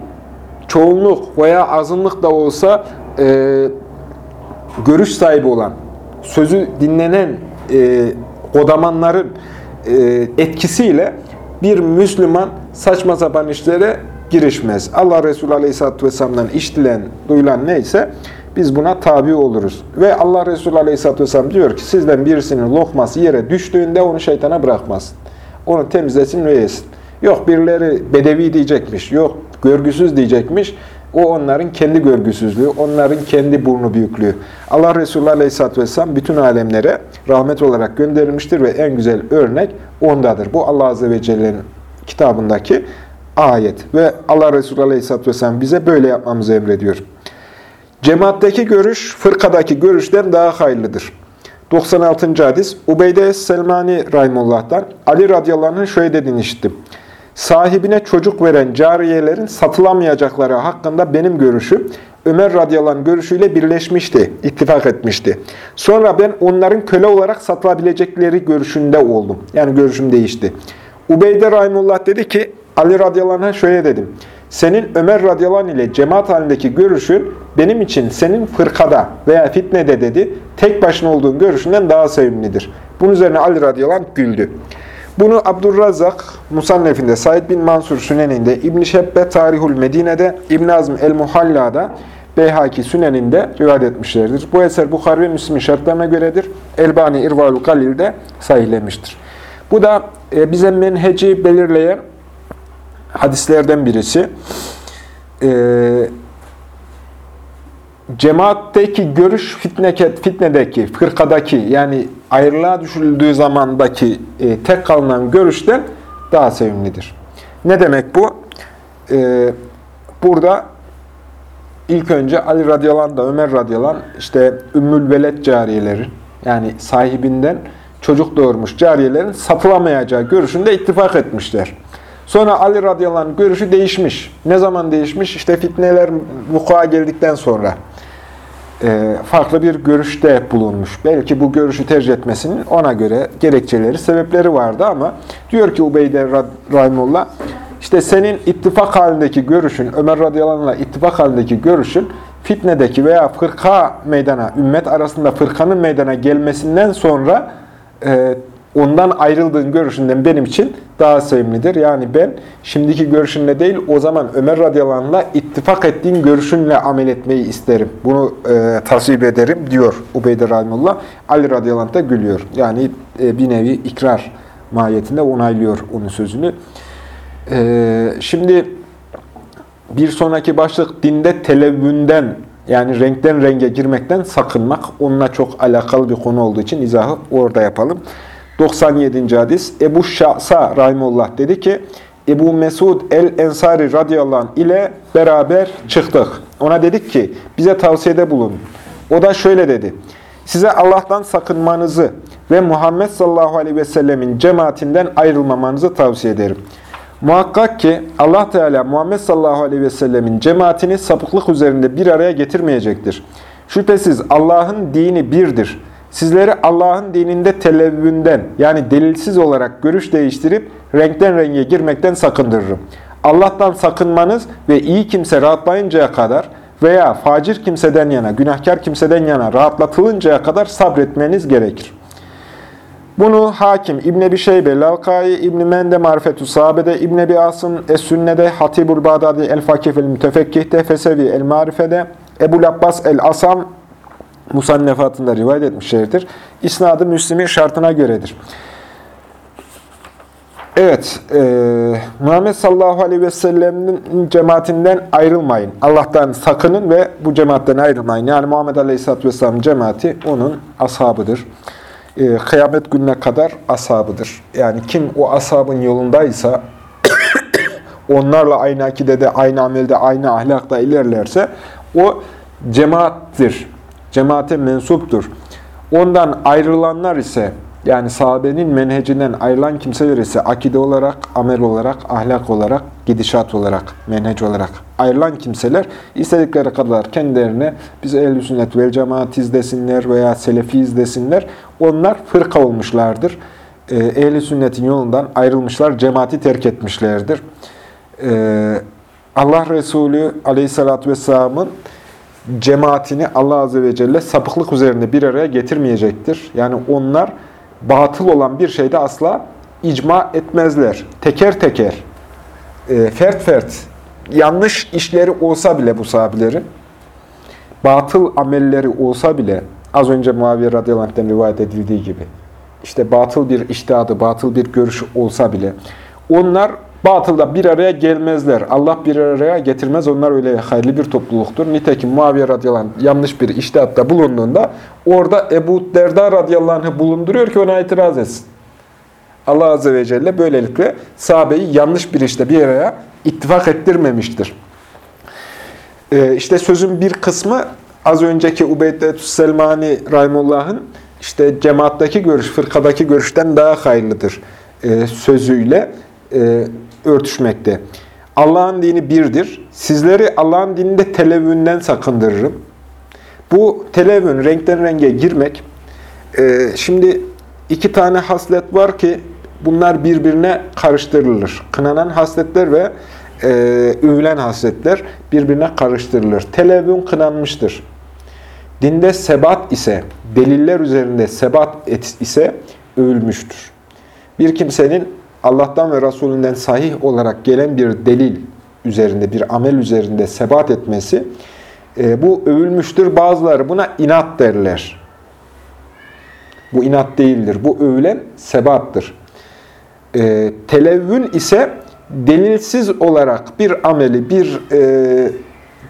çoğunluk veya azınlık da olsa e, görüş sahibi olan, sözü dinlenen e, kodamanların e, etkisiyle bir Müslüman saçma sapan işlere girişmez. Allah Resulü Aleyhisselatü Vesselam'dan iştilen, duyulan neyse biz buna tabi oluruz. Ve Allah Resulü Aleyhisselatü Vesselam diyor ki sizden birisinin lokması yere düştüğünde onu şeytana bırakmasın. Onu temizlesin ve yesin. Yok birileri bedevi diyecekmiş, yok görgüsüz diyecekmiş. O onların kendi görgüsüzlüğü, onların kendi burnu büyüklüğü. Allah Resulü Aleyhisselatü Vesselam bütün alemlere rahmet olarak gönderilmiştir ve en güzel örnek ondadır. Bu Allah Azze ve Celle'nin kitabındaki ayet. Ve Allah Resulü Aleyhisselatü Vesselam bize böyle yapmamızı emrediyor. Cemaatteki görüş, fırkadaki görüşten daha hayırlıdır. 96. hadis, Ubeyde Selmani Rahimullah'tan Ali radıyallahu anh'ın şöyle dediğini işittim sahibine çocuk veren cariyelerin satılamayacakları hakkında benim görüşüm Ömer radıyallahu görüşüyle birleşmişti, ittifak etmişti. Sonra ben onların köle olarak satılabilecekleri görüşünde oldum. Yani görüşüm değişti. Ubeyde Rahimullah dedi ki, Ali radıyallahu şöyle dedim. Senin Ömer radıyallahu ile cemaat halindeki görüşün benim için senin fırkada veya fitnede dedi tek başına olduğun görüşünden daha sevimlidir. Bunun üzerine Ali radıyallahu güldü. Bunu Abdurrazzak Musannef'inde, Said bin Mansur Sünen'inde, İbn-i Şebbe Tarihul Medine'de, İbn Azm el-Muhalla'da, Beyhaki Sünen'inde rivayet etmişlerdir. Bu eser Bukhari ve Müslim şartlarına göredir. Elbani İrvalul Galil'de sahihlemiştir. Bu da e, bize menheci belirleyen hadislerden birisi. E, cemaatteki görüş fitneket, fitnedeki, fırkadaki yani ayrılığa düşürüldüğü zamandaki e, tek kalınan görüşten daha sevimlidir. Ne demek bu? E, burada ilk önce Ali radıyallahu anh da Ömer radıyallahu anh işte Ümmül Veled cariyeleri yani sahibinden çocuk doğurmuş cariyelerin satılamayacağı görüşünde ittifak etmişler. Sonra Ali radıyallahu görüşü değişmiş. Ne zaman değişmiş? İşte fitneler vuku'a geldikten sonra farklı bir görüşte bulunmuş. Belki bu görüşü tercih etmesinin ona göre gerekçeleri, sebepleri vardı ama diyor ki Ubeyde Rahimullah, işte senin ittifak halindeki görüşün, Ömer radıyallahu ittifak halindeki görüşün, fitnedeki veya fırka meydana, ümmet arasında fırkanın meydana gelmesinden sonra e, ondan ayrıldığın görüşünden benim için daha sevimlidir. Yani ben şimdiki görüşünle değil, o zaman Ömer radıyallahu ittifak ettiğin görüşünle amel etmeyi isterim. Bunu e, tasvip ederim diyor Ubeyde Rahimullah. Ali radıyallahu da gülüyor. Yani e, bir nevi ikrar mahiyetinde onaylıyor onun sözünü. E, şimdi bir sonraki başlık dinde televvünden yani renkten renge girmekten sakınmak. Onunla çok alakalı bir konu olduğu için izahı orada yapalım. 97. hadis Ebu Şa'sa Rahimullah dedi ki Ebu Mesud el-Ensari radıyallahu anh ile beraber çıktık. Ona dedik ki bize tavsiyede bulun. O da şöyle dedi. Size Allah'tan sakınmanızı ve Muhammed sallallahu aleyhi ve sellemin cemaatinden ayrılmamanızı tavsiye ederim. Muhakkak ki Allah Teala Muhammed sallallahu aleyhi ve sellemin cemaatini sapıklık üzerinde bir araya getirmeyecektir. Şüphesiz Allah'ın dini birdir. Sizleri Allah'ın dininde televvünden yani delilsiz olarak görüş değiştirip renkten renge girmekten sakındırırım. Allah'tan sakınmanız ve iyi kimse rahatlayıncaya kadar veya facir kimseden yana, günahkar kimseden yana rahatlatılıncaya kadar sabretmeniz gerekir. Bunu Hakim, İbn Ebi Şeybe, Lalkai, İbn Mende Marifetü Sahabe'de, İbn Ebi Asım Es-Sünne'de, Hatibul Bağdadi El-Fakif El-Mütefekkih'te, Fesevi El-Marife'de, Ebu Abbas El-Asam musannefatında rivayet etmişlerdir. İsnadı Müslim'in şartına göredir. Evet, e, Muhammed sallallahu aleyhi ve sellem'in cemaatinden ayrılmayın. Allah'tan sakının ve bu cemaatten ayrılmayın. Yani Muhammed aleyhisselatü vesselam cemaati onun ashabıdır. E, kıyamet gününe kadar ashabıdır. Yani kim o ashabın yolundaysa, onlarla aynı akidede, aynı amelde, aynı ahlakta ilerlerse, o cemaattir cemaate mensuptur. Ondan ayrılanlar ise yani sahabenin menhecinden ayrılan kimseler ise akide olarak, amel olarak, ahlak olarak, gidişat olarak, menhec olarak ayrılan kimseler istedikleri kadar kendilerine biz ehl sünnet vel cemaat izlesinler veya selefi izlesinler. Onlar fırka olmuşlardır. Ee, ehl sünnetin yolundan ayrılmışlar, cemaati terk etmişlerdir. Ee, Allah Resulü aleyhissalatü vesselamın cemaatini Allah Azze ve Celle sapıklık üzerinde bir araya getirmeyecektir. Yani onlar batıl olan bir şeyde asla icma etmezler. Teker teker, e, fert fert, yanlış işleri olsa bile bu sahabilerin, batıl amelleri olsa bile, az önce Muaviye radıyallahu anh'den rivayet edildiği gibi, işte batıl bir iştihadı, batıl bir görüş olsa bile, onlar Batılda bir araya gelmezler. Allah bir araya getirmez. Onlar öyle hayırlı bir topluluktur. Nitekim Muaviye radıyallahu anh yanlış bir iştihatta bulunduğunda orada Ebu Derda radıyallahu anh'ı bulunduruyor ki ona itiraz etsin. Allah azze ve celle böylelikle sahabeyi yanlış bir işte bir araya ittifak ettirmemiştir. Ee, işte sözün bir kısmı az önceki Ubeydetü Selmani Rahimullah'ın işte cemaattaki görüş, fırkadaki görüşten daha hayırlıdır e, sözüyle e, örtüşmekte. Allah'ın dini birdir. Sizleri Allah'ın dininde televünden sakındırırım. Bu televün, renkten renge girmek, e, şimdi iki tane haslet var ki bunlar birbirine karıştırılır. Kınanan hasletler ve e, övülen hasletler birbirine karıştırılır. Televün kınanmıştır. Dinde sebat ise, deliller üzerinde sebat et ise övülmüştür. Bir kimsenin Allah'tan ve Resulünden sahih olarak gelen bir delil üzerinde, bir amel üzerinde sebat etmesi, e, bu övülmüştür. Bazıları buna inat derler. Bu inat değildir. Bu övülen sebattır. E, televvün ise delilsiz olarak bir ameli, bir e,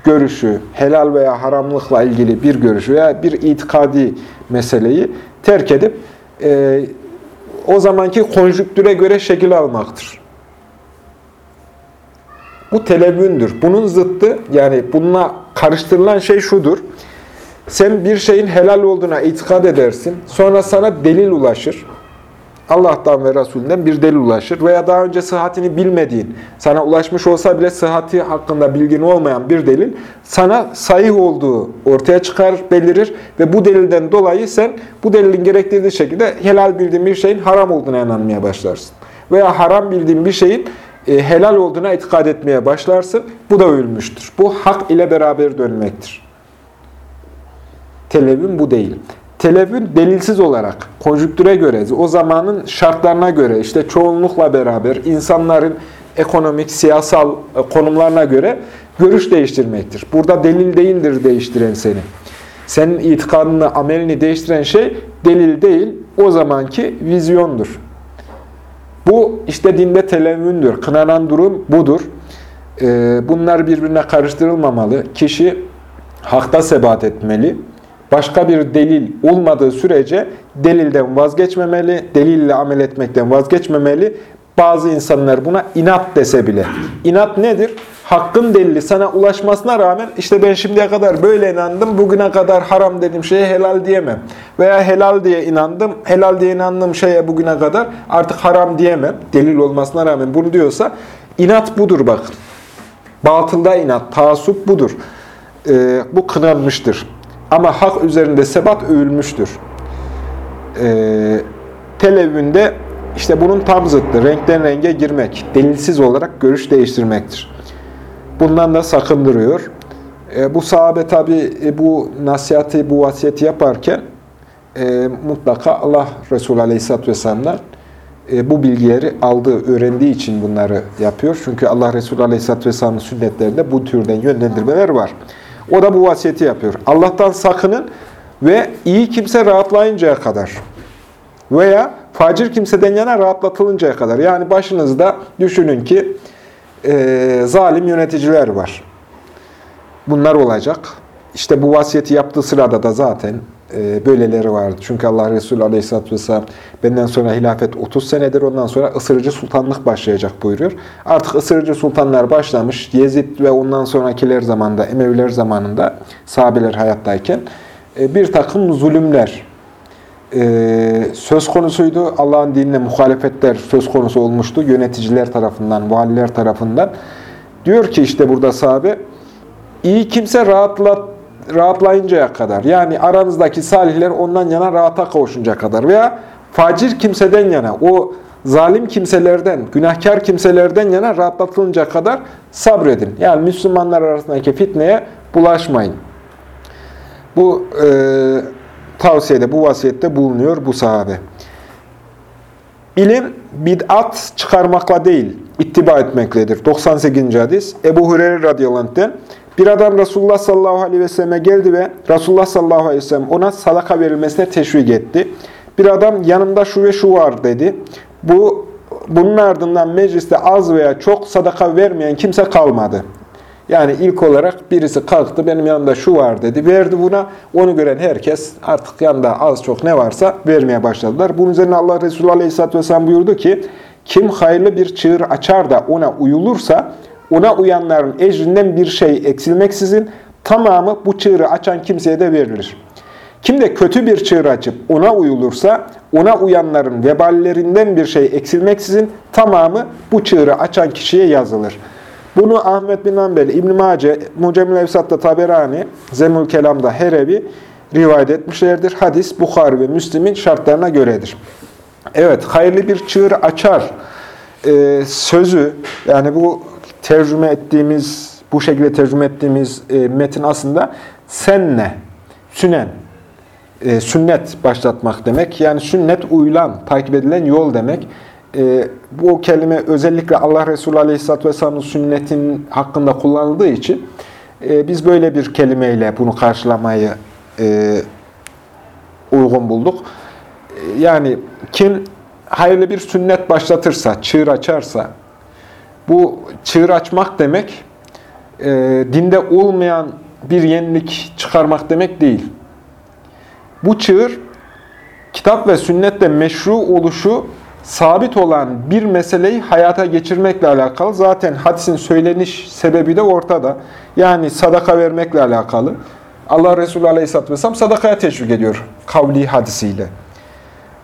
görüşü, helal veya haramlıkla ilgili bir görüşü veya bir itikadi meseleyi terk edip e, o zamanki konjüktüre göre şekil almaktır. Bu televvündür. Bunun zıttı, yani bununla karıştırılan şey şudur. Sen bir şeyin helal olduğuna itikad edersin. Sonra sana delil ulaşır. Allah'tan ve Resulünden bir delil ulaşır. Veya daha önce sıhhatini bilmediğin, sana ulaşmış olsa bile sıhhati hakkında bilgin olmayan bir delil, sana sahih olduğu ortaya çıkar, belirir ve bu delilden dolayı sen bu delilin gerektirdiği şekilde helal bildiğin bir şeyin haram olduğuna inanmaya başlarsın. Veya haram bildiğin bir şeyin e, helal olduğuna itikad etmeye başlarsın. Bu da ölmüştür. Bu hak ile beraber dönmektir. Televün bu değil. Televün delilsiz olarak, konjüktüre göre, o zamanın şartlarına göre, işte çoğunlukla beraber insanların ekonomik, siyasal e, konumlarına göre görüş değiştirmektir. Burada delil değildir değiştiren seni. Senin itikadını, amelini değiştiren şey delil değil, o zamanki vizyondur. Bu işte dinde televvündür. Kınanan durum budur. Ee, bunlar birbirine karıştırılmamalı. Kişi hakta sebat etmeli. Başka bir delil olmadığı sürece delilden vazgeçmemeli, delille amel etmekten vazgeçmemeli. Bazı insanlar buna inat dese bile. İnat nedir? Hakkın delili sana ulaşmasına rağmen işte ben şimdiye kadar böyle inandım, bugüne kadar haram dediğim şeye helal diyemem. Veya helal diye inandım, helal diye inandığım şeye bugüne kadar artık haram diyemem. Delil olmasına rağmen bunu diyorsa inat budur bakın. Batılda inat, taassup budur. Ee, bu kınanmıştır. Ama hak üzerinde sebat övülmüştür. Ee, televünde işte bunun tam zıttı. Renkten renge girmek. Delilsiz olarak görüş değiştirmektir. Bundan da sakındırıyor. E, bu sahabe tabi e, bu nasihati, bu vasiyeti yaparken e, mutlaka Allah Resulü Aleyhisselatü Vesselam'dan e, bu bilgileri aldığı, öğrendiği için bunları yapıyor. Çünkü Allah Resulü Aleyhisselatü Vesselam'ın sünnetlerinde bu türden yönlendirmeler var. O da bu vasiyeti yapıyor. Allah'tan sakının ve iyi kimse rahatlayıncaya kadar veya facir kimseden yana rahatlatılıncaya kadar. Yani başınızda düşünün ki e, zalim yöneticiler var. Bunlar olacak. İşte bu vasiyeti yaptığı sırada da zaten e, böyleleri vardı. Çünkü Allah Resulü Aleyhisselatü Vesselam benden sonra hilafet 30 senedir, ondan sonra ısırıcı sultanlık başlayacak buyuruyor. Artık ısırıcı sultanlar başlamış. Yezid ve ondan sonrakiler zamanında, Emeviler zamanında, sahabeler hayattayken e, bir takım zulümler e, söz konusuydu. Allah'ın dinine muhalefetler söz konusu olmuştu. Yöneticiler tarafından, valiler tarafından. Diyor ki işte burada sahabe, iyi kimse rahatlat, rahatlayıncaya kadar, yani aranızdaki salihler ondan yana rahata kavuşunca kadar veya facir kimseden yana, o zalim kimselerden, günahkar kimselerden yana rahatlatılınca kadar sabredin. Yani Müslümanlar arasındaki fitneye bulaşmayın. Bu e, tavsiyede, bu vasiyette bulunuyor bu sahabe. İlim bid'at çıkarmakla değil, ittiba etmekledir. 98. hadis. Ebu Hureyre radıyallahu anh'ten bir adam Resulullah sallallahu aleyhi ve selleme geldi ve Resulullah sallallahu aleyhi ve sellem ona sadaka verilmesine teşvik etti. Bir adam yanımda şu ve şu var dedi. Bu bunun ardından mecliste az veya çok sadaka vermeyen kimse kalmadı. Yani ilk olarak birisi kalktı, benim yanımda şu var dedi, verdi buna. Onu gören herkes artık yanında az çok ne varsa vermeye başladılar. Bunun üzerine Allah Resulü Aleyhisselatü Vesselam buyurdu ki, kim hayırlı bir çığır açar da ona uyulursa, ona uyanların ecrinden bir şey eksilmeksizin tamamı bu çığırı açan kimseye de verilir. Kim de kötü bir çığır açıp ona uyulursa, ona uyanların veballerinden bir şey eksilmeksizin tamamı bu çığırı açan kişiye yazılır.'' Bunu Ahmet bin Hanbel, İbn-i Mace, Mucemül Evsat'ta Taberani, Zemül Kelam'da Herevi rivayet etmişlerdir. Hadis, Bukhari ve Müslim'in şartlarına göredir. Evet, hayırlı bir çığır açar e, sözü, yani bu tercüme ettiğimiz, bu şekilde tercüme ettiğimiz e, metin aslında senne, sünen, e, sünnet başlatmak demek. Yani sünnet uyulan, takip edilen yol demek. E, bu kelime özellikle Allah Resulü Aleyhisselatü Vesselam'ın sünnetin hakkında kullanıldığı için e, biz böyle bir kelimeyle bunu karşılamayı e, uygun bulduk. E, yani kim hayırlı bir sünnet başlatırsa, çığır açarsa, bu çığır açmak demek, e, dinde olmayan bir yenilik çıkarmak demek değil. Bu çığır, kitap ve sünnette meşru oluşu sabit olan bir meseleyi hayata geçirmekle alakalı. Zaten hadisin söyleniş sebebi de ortada. Yani sadaka vermekle alakalı. Allah Resulü Aleyhisselatü Vesselam sadakaya teşvik ediyor kavli hadisiyle.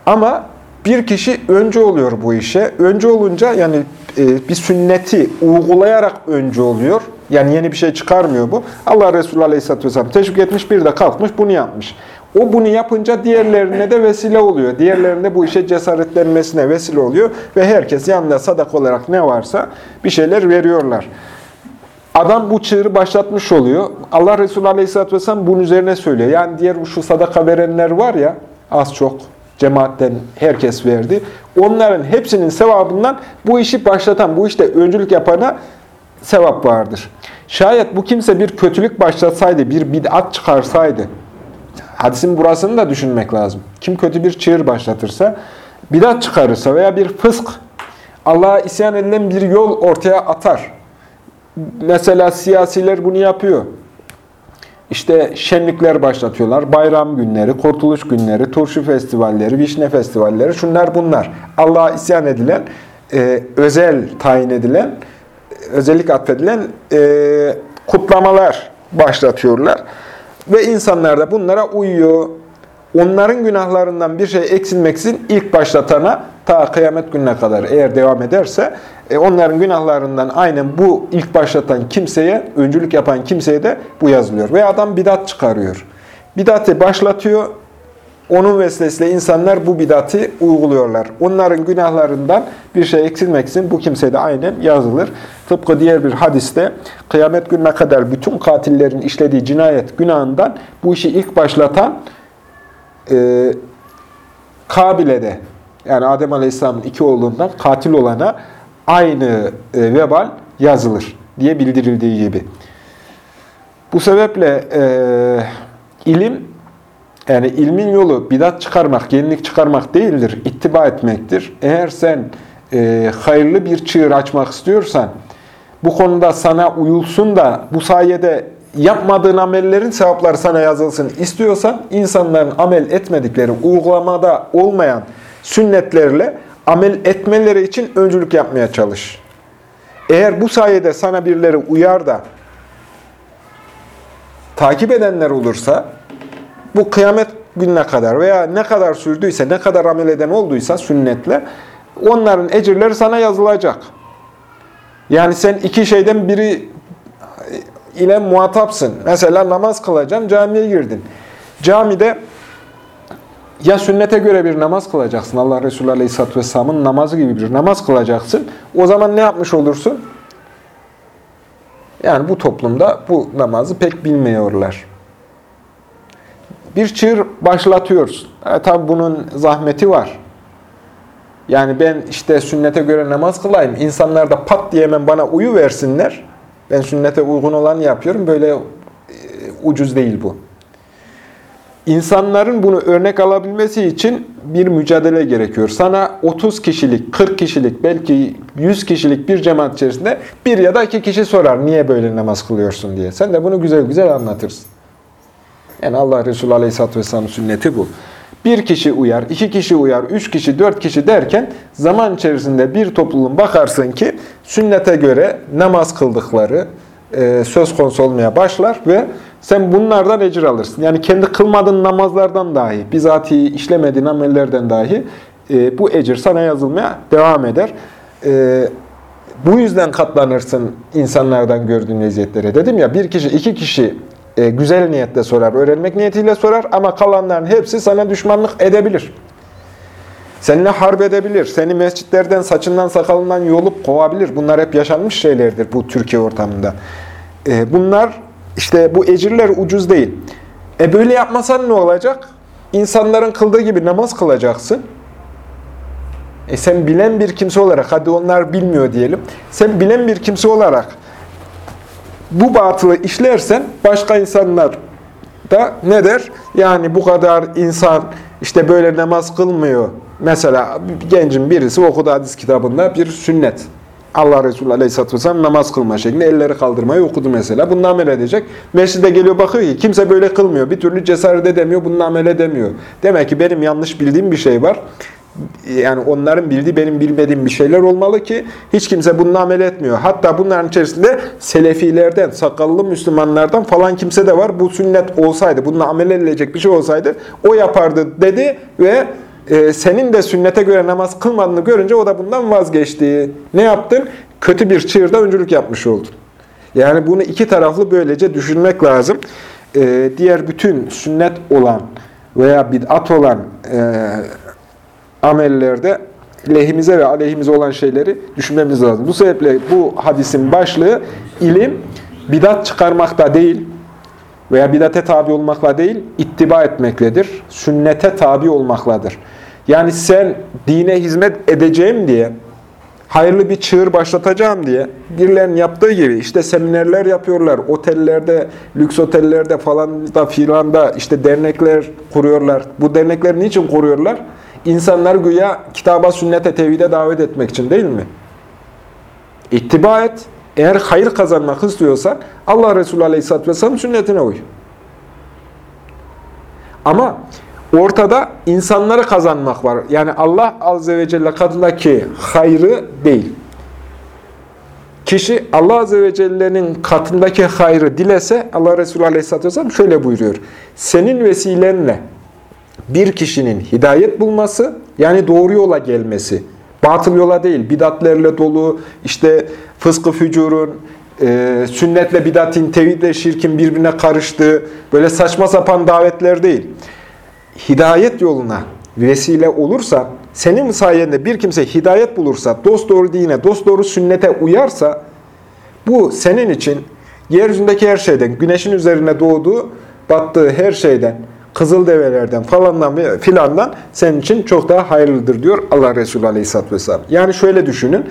Ama bir kişi önce oluyor bu işe. Önce olunca yani e, bir sünneti uygulayarak önce oluyor. Yani yeni bir şey çıkarmıyor bu. Allah Resulü Aleyhisselatü Vesselam teşvik etmiş, bir de kalkmış bunu yapmış. O bunu yapınca diğerlerine de vesile oluyor. Diğerlerine bu işe cesaretlenmesine vesile oluyor. Ve herkes yanında sadak olarak ne varsa bir şeyler veriyorlar. Adam bu çığırı başlatmış oluyor. Allah Resulü Aleyhisselatü Vesselam bunun üzerine söylüyor. Yani diğer şu sadaka verenler var ya az çok cemaatten herkes verdi. Onların hepsinin sevabından bu işi başlatan, bu işte öncülük yapana sevap vardır. Şayet bu kimse bir kötülük başlatsaydı, bir bid'at çıkarsaydı, hadisin burasını da düşünmek lazım. Kim kötü bir çığır başlatırsa, bid'at çıkarırsa veya bir fısk, Allah'a isyan edilen bir yol ortaya atar. Mesela siyasiler bunu yapıyor. İşte şenlikler başlatıyorlar. Bayram günleri, kurtuluş günleri, turşu festivalleri, vişne festivalleri, şunlar bunlar. Allah'a isyan edilen, e, özel tayin edilen, özellik atfedilen e, kutlamalar başlatıyorlar. Ve insanlar da bunlara uyuyor. Onların günahlarından bir şey eksilmeksizin ilk başlatana ta kıyamet gününe kadar eğer devam ederse e, onların günahlarından aynen bu ilk başlatan kimseye, öncülük yapan kimseye de bu yazılıyor. Ve adam bidat çıkarıyor. Bidatı başlatıyor, onun vesilesiyle insanlar bu bidatı uyguluyorlar. Onların günahlarından bir şey eksilmeksizin bu kimseye de aynen yazılır. Tıpkı diğer bir hadiste kıyamet gününe kadar bütün katillerin işlediği cinayet günahından bu işi ilk başlatan e, Kabile'de yani Adem Aleyhisselam'ın iki oğlundan katil olana aynı e, vebal yazılır diye bildirildiği gibi. Bu sebeple e, ilim, yani ilmin yolu bidat çıkarmak, yenilik çıkarmak değildir, ittiba etmektir. Eğer sen e, hayırlı bir çığır açmak istiyorsan, bu konuda sana uyulsun da bu sayede yapmadığın amellerin sevapları sana yazılsın istiyorsan, insanların amel etmedikleri, uygulamada olmayan sünnetlerle amel etmeleri için öncülük yapmaya çalış. Eğer bu sayede sana birileri uyar da takip edenler olursa bu kıyamet gününe kadar veya ne kadar sürdüyse, ne kadar amel eden olduysa sünnetle onların ecirleri sana yazılacak. Yani sen iki şeyden biri ile muhatapsın. Mesela namaz kılacaksın, camiye girdin. Camide ya sünnete göre bir namaz kılacaksın. Allah Resulü Aleyhisselatü Vesselam'ın namazı gibi bir namaz kılacaksın. O zaman ne yapmış olursun? Yani bu toplumda bu namazı pek bilmiyorlar. Bir çığır başlatıyorsun. E, tabi bunun zahmeti var. Yani ben işte sünnete göre namaz kılayım. İnsanlar da pat diye hemen bana uyu versinler. Ben sünnete uygun olanı yapıyorum. Böyle e, ucuz değil bu. İnsanların bunu örnek alabilmesi için bir mücadele gerekiyor. Sana 30 kişilik, 40 kişilik, belki 100 kişilik bir cemaat içerisinde bir ya da iki kişi sorar niye böyle namaz kılıyorsun diye. Sen de bunu güzel güzel anlatırsın. Yani Allah Resulü Aleyhisselatü Vesselam sünneti bu. Bir kişi uyar, iki kişi uyar, üç kişi, dört kişi derken zaman içerisinde bir topluluğun bakarsın ki sünnete göre namaz kıldıkları e, söz konusu olmaya başlar ve sen bunlardan ecir alırsın. Yani kendi kılmadığın namazlardan dahi, bizatihi işlemediğin amellerden dahi e, bu ecir sana yazılmaya devam eder. E, bu yüzden katlanırsın insanlardan gördüğün leziyetlere. Dedim ya bir kişi, iki kişi e, güzel niyetle sorar, öğrenmek niyetiyle sorar ama kalanların hepsi sana düşmanlık edebilir. Seninle harp edebilir. Seni mescitlerden, saçından, sakalından yolup kovabilir. Bunlar hep yaşanmış şeylerdir bu Türkiye ortamında. E, bunlar işte bu ecirler ucuz değil. E böyle yapmasan ne olacak? İnsanların kıldığı gibi namaz kılacaksın. E sen bilen bir kimse olarak, hadi onlar bilmiyor diyelim. Sen bilen bir kimse olarak bu batılı işlersen başka insanlar da ne der? Yani bu kadar insan işte böyle namaz kılmıyor. Mesela gencin birisi okudu hadis kitabında bir sünnet. Allah Resulü Aleyhisselatü Vesselam namaz kılma şeklinde elleri kaldırmayı okudu mesela. Bunu amel edecek. Mescide geliyor bakıyor ki kimse böyle kılmıyor. Bir türlü cesaret edemiyor, bunu amel edemiyor. Demek ki benim yanlış bildiğim bir şey var. Yani onların bildiği benim bilmediğim bir şeyler olmalı ki hiç kimse bununla amel etmiyor. Hatta bunların içerisinde Selefilerden, sakallı Müslümanlardan falan kimse de var. Bu sünnet olsaydı, bununla amel edilecek bir şey olsaydı o yapardı dedi ve e, senin de sünnete göre namaz kılmadığını görünce o da bundan vazgeçti. Ne yaptın? Kötü bir çığırda öncülük yapmış oldun. Yani bunu iki taraflı böylece düşünmek lazım. E, diğer bütün sünnet olan veya bid'at olan e, amellerde lehimize ve aleyhimize olan şeyleri düşünmemiz lazım. Bu sebeple bu hadisin başlığı ilim bidat çıkarmakta değil veya bidate tabi olmakla değil, ittiba etmekledir. Sünnete tabi olmakladır. Yani sen dine hizmet edeceğim diye, hayırlı bir çığır başlatacağım diye birilerinin yaptığı gibi işte seminerler yapıyorlar. Otellerde, lüks otellerde falan da filan da işte dernekler kuruyorlar. Bu dernekleri niçin kuruyorlar? İnsanlar güya kitaba, sünnete, tevhide davet etmek için değil mi? İttiba et. Eğer hayır kazanmak istiyorsan Allah Resulü Aleyhisselatü Vesselam sünnetine uy. Ama ortada insanları kazanmak var. Yani Allah Azze ve Celle katındaki hayrı değil. Kişi Allah Azze ve Celle'nin katındaki hayrı dilese Allah Resulü Aleyhisselatü Vesselam şöyle buyuruyor. Senin vesilenle bir kişinin hidayet bulması, yani doğru yola gelmesi, batıl yola değil, bidatlerle dolu, işte fıskı fücurun, e, sünnetle bidatin, tevhidle şirkin birbirine karıştığı, böyle saçma sapan davetler değil. Hidayet yoluna vesile olursa, senin sayende bir kimse hidayet bulursa, dost doğru dine, dost doğru sünnete uyarsa, bu senin için yeryüzündeki her şeyden, güneşin üzerine doğduğu, battığı her şeyden, kızıl develerden falandan filandan senin için çok daha hayırlıdır diyor Allah Resulü Aleyhisselatü Vesselam. Yani şöyle düşünün,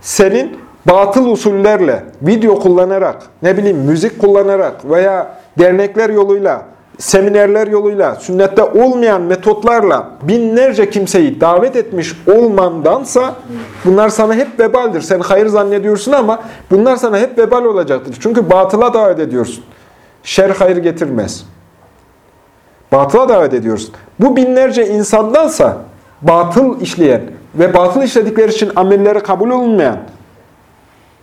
senin batıl usullerle, video kullanarak, ne bileyim müzik kullanarak veya dernekler yoluyla, seminerler yoluyla, sünnette olmayan metotlarla binlerce kimseyi davet etmiş olmandansa bunlar sana hep vebaldir. Sen hayır zannediyorsun ama bunlar sana hep vebal olacaktır. Çünkü batıla davet ediyorsun. Şer hayır getirmez. Batıla davet ediyoruz. Bu binlerce insandansa batıl işleyen ve batıl işledikleri için amelleri kabul olunmayan,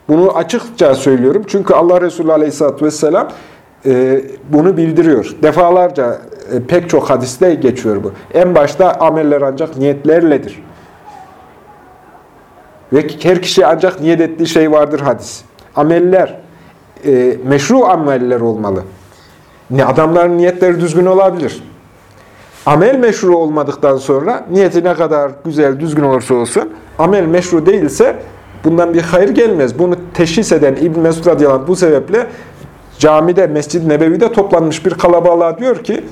bunu açıkça söylüyorum. Çünkü Allah Resulü Aleyhisselatü Vesselam e, bunu bildiriyor. Defalarca e, pek çok hadiste geçiyor bu. En başta ameller ancak niyetlerledir. Ve her kişi ancak niyet ettiği şey vardır hadis. Ameller, e, meşru ameller olmalı. Ne adamların niyetleri düzgün olabilir. Amel meşru olmadıktan sonra niyeti ne kadar güzel, düzgün olursa olsun, amel meşru değilse bundan bir hayır gelmez. Bunu teşhis eden İbn Mesud radıyallahu bu sebeple camide, Mescid-i Nebevi'de toplanmış bir kalabalığa diyor ki,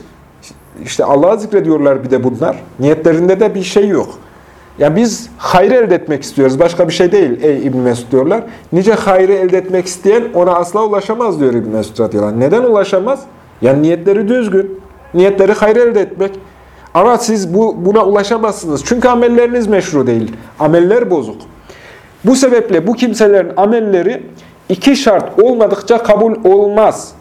işte Allah'ı zikrediyorlar bir de bunlar. Niyetlerinde de bir şey yok. Yani biz hayrı elde etmek istiyoruz. Başka bir şey değil ey İbn Mesud diyorlar. Nice hayrı elde etmek isteyen ona asla ulaşamaz diyor İbn Mesud radıyallahu. Neden ulaşamaz? Yani niyetleri düzgün. Niyetleri hayır elde etmek. Ama siz bu, buna ulaşamazsınız. Çünkü amelleriniz meşru değil. Ameller bozuk. Bu sebeple bu kimselerin amelleri iki şart olmadıkça kabul olmaz.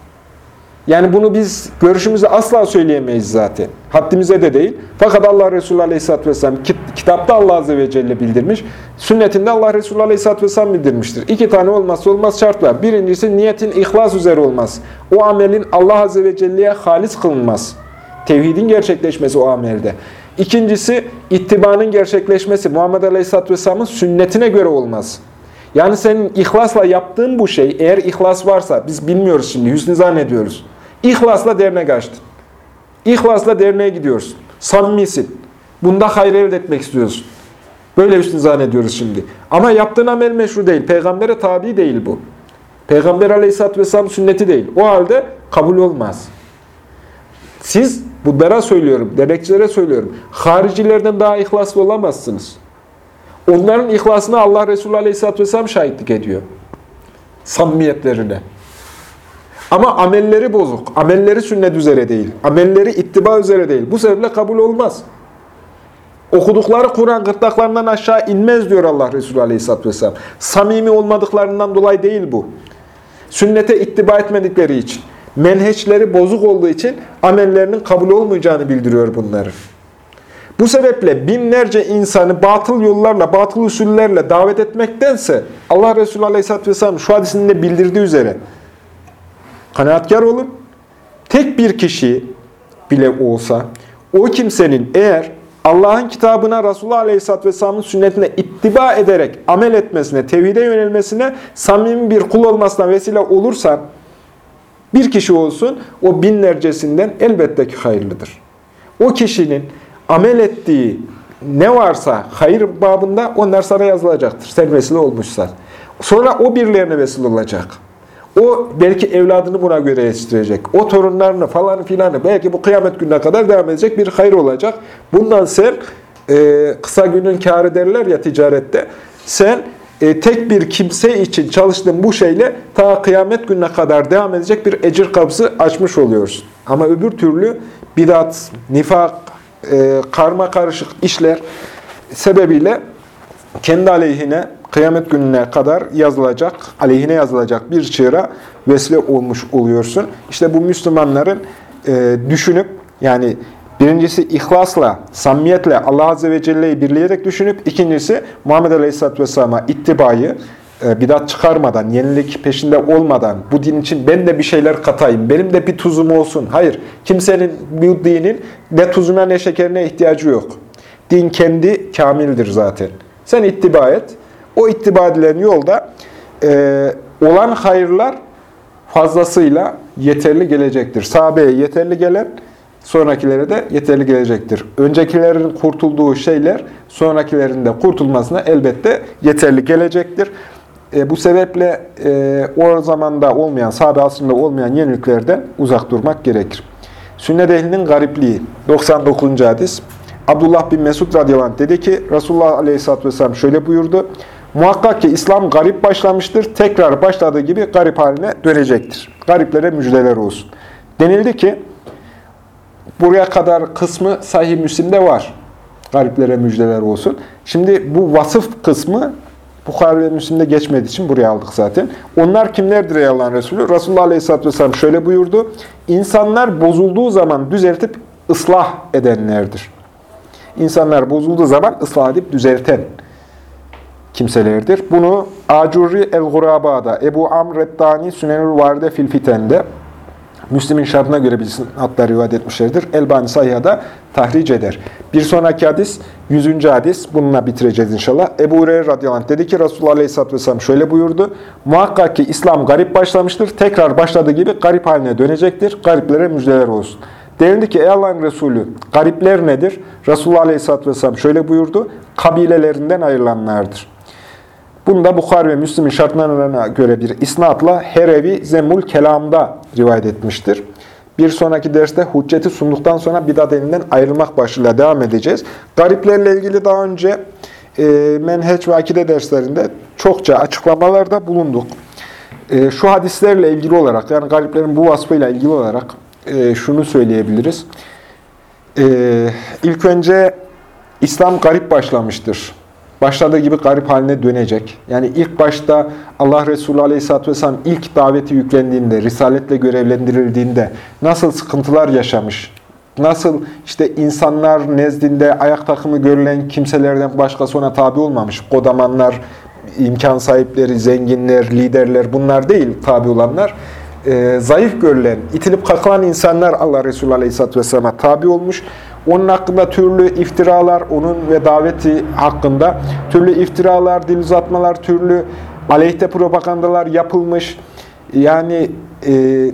Yani bunu biz görüşümüzü asla söyleyemeyiz zaten. Haddimize de değil. Fakat Allah Resulü Aleyhisselatü Vesselam kitapta Allah Azze ve Celle bildirmiş. Sünnetinde Allah Resulü Aleyhisselatü Vesselam bildirmiştir. İki tane olmazsa olmaz şart var. Birincisi niyetin ihlas üzere olmaz. O amelin Allah Azze ve Celle'ye halis kılınmaz. Tevhidin gerçekleşmesi o amelde. İkincisi ittibanın gerçekleşmesi. Muhammed Aleyhisselatü Vesselam'ın sünnetine göre olmaz. Yani senin ihlasla yaptığın bu şey, eğer ihlas varsa, biz bilmiyoruz şimdi, hüsnü zannediyoruz. İhlasla dernek açtın. İhlasla derneğe gidiyorsun. Samimisin. Bunda hayır elde etmek istiyorsun. Böyle bir şey zannediyoruz şimdi. Ama yaptığın amel meşru değil. Peygambere tabi değil bu. Peygamber aleyhisselatü vesselam sünneti değil. O halde kabul olmaz. Siz bunlara söylüyorum, denekçilere söylüyorum. Haricilerden daha ihlaslı olamazsınız. Onların ihlasına Allah Resulü aleyhisselatü vesselam şahitlik ediyor. Samimiyetlerine. Ama amelleri bozuk. Amelleri sünnet üzere değil. Amelleri ittiba üzere değil. Bu sebeple kabul olmaz. Okudukları Kur'an gırtlaklarından aşağı inmez diyor Allah Resulü Aleyhisselatü Vesselam. Samimi olmadıklarından dolayı değil bu. Sünnete ittiba etmedikleri için, menheçleri bozuk olduğu için amellerinin kabul olmayacağını bildiriyor bunları. Bu sebeple binlerce insanı batıl yollarla, batıl usullerle davet etmektense Allah Resulü Aleyhisselatü Vesselam şu hadisinde bildirdiği üzere kanaatkar olun. Tek bir kişi bile olsa o kimsenin eğer Allah'ın kitabına Resulullah Aleyhisselatü Vesselam'ın sünnetine ittiba ederek amel etmesine, tevhide yönelmesine, samimi bir kul olmasına vesile olursa bir kişi olsun o binlercesinden elbette ki hayırlıdır. O kişinin amel ettiği ne varsa hayır babında onlar sana yazılacaktır. Sen vesile olmuşsan. Sonra o birilerine vesile olacak. O belki evladını buna göre yetiştirecek. O torunlarını falan filanı belki bu kıyamet gününe kadar devam edecek bir hayır olacak. Bundan sen e, kısa günün kârı derler ya ticarette. Sen e, tek bir kimse için çalıştığın bu şeyle ta kıyamet gününe kadar devam edecek bir ecir kapısı açmış oluyorsun. Ama öbür türlü bidat, nifak, e, karma karışık işler sebebiyle kendi aleyhine kıyamet gününe kadar yazılacak, aleyhine yazılacak bir çığıra vesile olmuş oluyorsun. İşte bu Müslümanların e, düşünüp yani birincisi ihlasla, samimiyetle Allah Azze ve Celle'yi birleyerek düşünüp ikincisi Muhammed Aleyhisselatü Vesselam'a ittibayı e, bidat çıkarmadan, yenilik peşinde olmadan bu din için ben de bir şeyler katayım, benim de bir tuzum olsun. Hayır, kimsenin bu dinin ne tuzuna ne şekerine ihtiyacı yok. Din kendi kamildir zaten. Sen ittiba et. O ittiba edilen yolda e, olan hayırlar fazlasıyla yeterli gelecektir. Sahabeye yeterli gelen, sonrakilere de yeterli gelecektir. Öncekilerin kurtulduğu şeyler, sonrakilerin de kurtulmasına elbette yeterli gelecektir. E, bu sebeple e, o zamanda olmayan, sahabe asrında olmayan yeniliklerden uzak durmak gerekir. Sünnet ehlinin garipliği, 99. hadis. Abdullah bin Mesud radıyallahu anh dedi ki, Resulullah aleyhisselatü vesselam şöyle buyurdu. Muhakkak ki İslam garip başlamıştır. Tekrar başladığı gibi garip haline dönecektir. Gariplere müjdeler olsun. Denildi ki, buraya kadar kısmı Sahih Müslim'de var. Gariplere müjdeler olsun. Şimdi bu vasıf kısmı Bukhari ve Müslim'de geçmediği için buraya aldık zaten. Onlar kimlerdir ey Allah'ın Resulü? Resulullah Aleyhisselatü Vesselam şöyle buyurdu. İnsanlar bozulduğu zaman düzeltip ıslah edenlerdir. İnsanlar bozulduğu zaman ıslah edip düzelten kimselerdir. Bunu Acurri el-Guraba'da, Ebu Amr Reddani Sünenül Varide fil Fiten'de, şartına göre bilsin hatta rivayet etmişlerdir. Elbani Sayha'da tahric eder. Bir sonraki hadis, 100. hadis. Bununla bitireceğiz inşallah. Ebu Hureyre radıyallahu anh dedi ki Resulullah aleyhisselatü vesselam şöyle buyurdu. Muhakkak ki İslam garip başlamıştır. Tekrar başladığı gibi garip haline dönecektir. Gariplere müjdeler olsun. Denildi ki ey Allah'ın Resulü garipler nedir? Resulullah aleyhisselatü vesselam şöyle buyurdu. Kabilelerinden ayrılanlardır. Bunu da Bukhari ve Müslim'in şartlarına göre bir isnatla Herevi Zemmul Kelam'da rivayet etmiştir. Bir sonraki derste hücceti sunduktan sonra bidat elinden ayrılmak başlığıyla devam edeceğiz. Gariplerle ilgili daha önce e, menheç ve akide derslerinde çokça açıklamalarda bulunduk. E, şu hadislerle ilgili olarak, yani gariplerin bu vasfıyla ilgili olarak e, şunu söyleyebiliriz. E, ilk önce İslam garip başlamıştır başladığı gibi garip haline dönecek. Yani ilk başta Allah Resulü Aleyhisselatü Vesselam ilk daveti yüklendiğinde, risaletle görevlendirildiğinde nasıl sıkıntılar yaşamış, nasıl işte insanlar nezdinde ayak takımı görülen kimselerden başkası ona tabi olmamış, kodamanlar, imkan sahipleri, zenginler, liderler bunlar değil tabi olanlar. E, zayıf görülen, itilip kakılan insanlar Allah Resulü Aleyhisselatü Vesselam'a tabi olmuş. Onun hakkında türlü iftiralar, onun ve daveti hakkında türlü iftiralar, dil uzatmalar, türlü aleyhte propagandalar yapılmış. Yani e,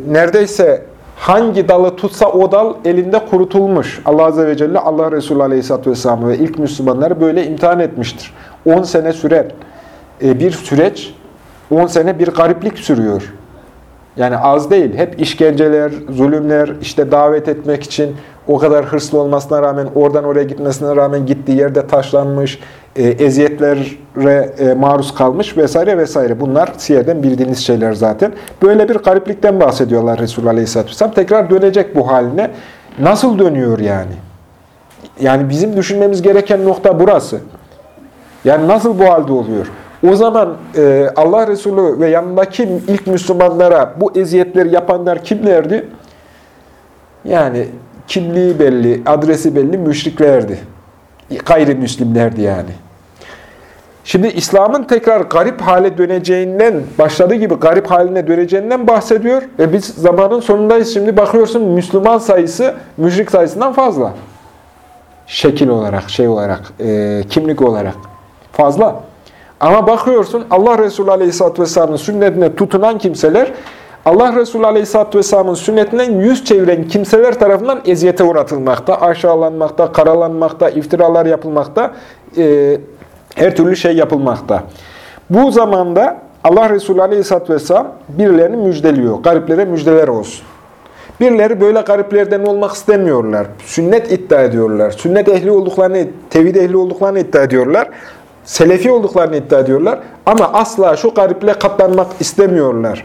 neredeyse Hangi dalı tutsa o dal elinde kurutulmuş. Allah Azze ve Celle Allah Resulü Aleyhisselatü Vesselam ve ilk Müslümanları böyle imtihan etmiştir. 10 sene süren e, bir süreç, 10 sene bir gariplik sürüyor. Yani az değil. Hep işkenceler, zulümler, işte davet etmek için o kadar hırslı olmasına rağmen, oradan oraya gitmesine rağmen gittiği yerde taşlanmış, e, eziyetlere e, maruz kalmış vesaire vesaire. Bunlar siyerden bildiğiniz şeyler zaten. Böyle bir gariplikten bahsediyorlar Resulullah Aleyhisselatü Vesselam. Tekrar dönecek bu haline. Nasıl dönüyor yani? Yani bizim düşünmemiz gereken nokta burası. Yani nasıl bu halde oluyor? O zaman e, Allah Resulü ve yanındaki ilk Müslümanlara bu eziyetleri yapanlar kimlerdi? Yani kimliği belli, adresi belli müşriklerdi. Gayrimüslimlerdi yani. Şimdi İslam'ın tekrar garip hale döneceğinden, başladığı gibi garip haline döneceğinden bahsediyor. Ve biz zamanın sonundayız. Şimdi bakıyorsun Müslüman sayısı müşrik sayısından fazla. Şekil olarak, şey olarak, e, kimlik olarak fazla. Ama bakıyorsun Allah Resulü Aleyhisselatü Vesselam'ın sünnetine tutunan kimseler, Allah Resulü Aleyhisselatü Vesselam'ın sünnetinden yüz çeviren kimseler tarafından eziyete uğratılmakta, aşağılanmakta, karalanmakta, iftiralar yapılmakta, e, her türlü şey yapılmakta. Bu zamanda Allah Resulü Aleyhisselatü Vesselam birilerini müjdeliyor. Gariplere müjdeler olsun. Birileri böyle gariplerden olmak istemiyorlar. Sünnet iddia ediyorlar. Sünnet ehli olduklarını, tevhid ehli olduklarını iddia ediyorlar. Selefi olduklarını iddia ediyorlar. Ama asla şu gariple katlanmak istemiyorlar.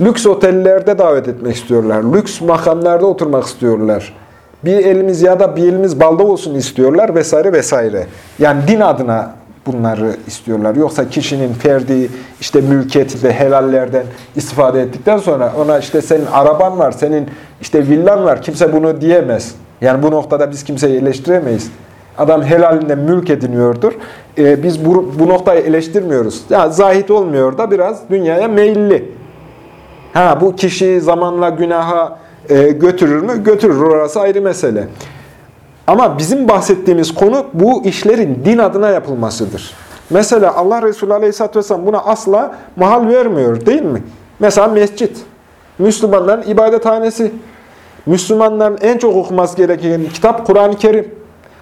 Lüks otellerde davet etmek istiyorlar. Lüks makamlarda oturmak istiyorlar. Bir elimiz ya da bir elimiz balda olsun istiyorlar vesaire vesaire. Yani din adına bunları istiyorlar. Yoksa kişinin ferdi işte mülkiyeti de helallerden istifade ettikten sonra ona işte senin araban var, senin işte villan var. Kimse bunu diyemez. Yani bu noktada biz kimseyi eleştiremeyiz. Adam helalinden mülk ediniyordur. Ee, biz bu, bu noktayı eleştirmiyoruz. Ya zahit olmuyor da biraz dünyaya meyilli. Ha bu kişi zamanla günaha e, götürür mü? Götürür. Orası ayrı mesele. Ama bizim bahsettiğimiz konu bu işlerin din adına yapılmasıdır. Mesela Allah Resulü Aleyhisselatü Vesselam buna asla mahal vermiyor değil mi? Mesela mescit. Müslümanların ibadethanesi. Müslümanların en çok okuması gereken kitap Kur'an-ı Kerim.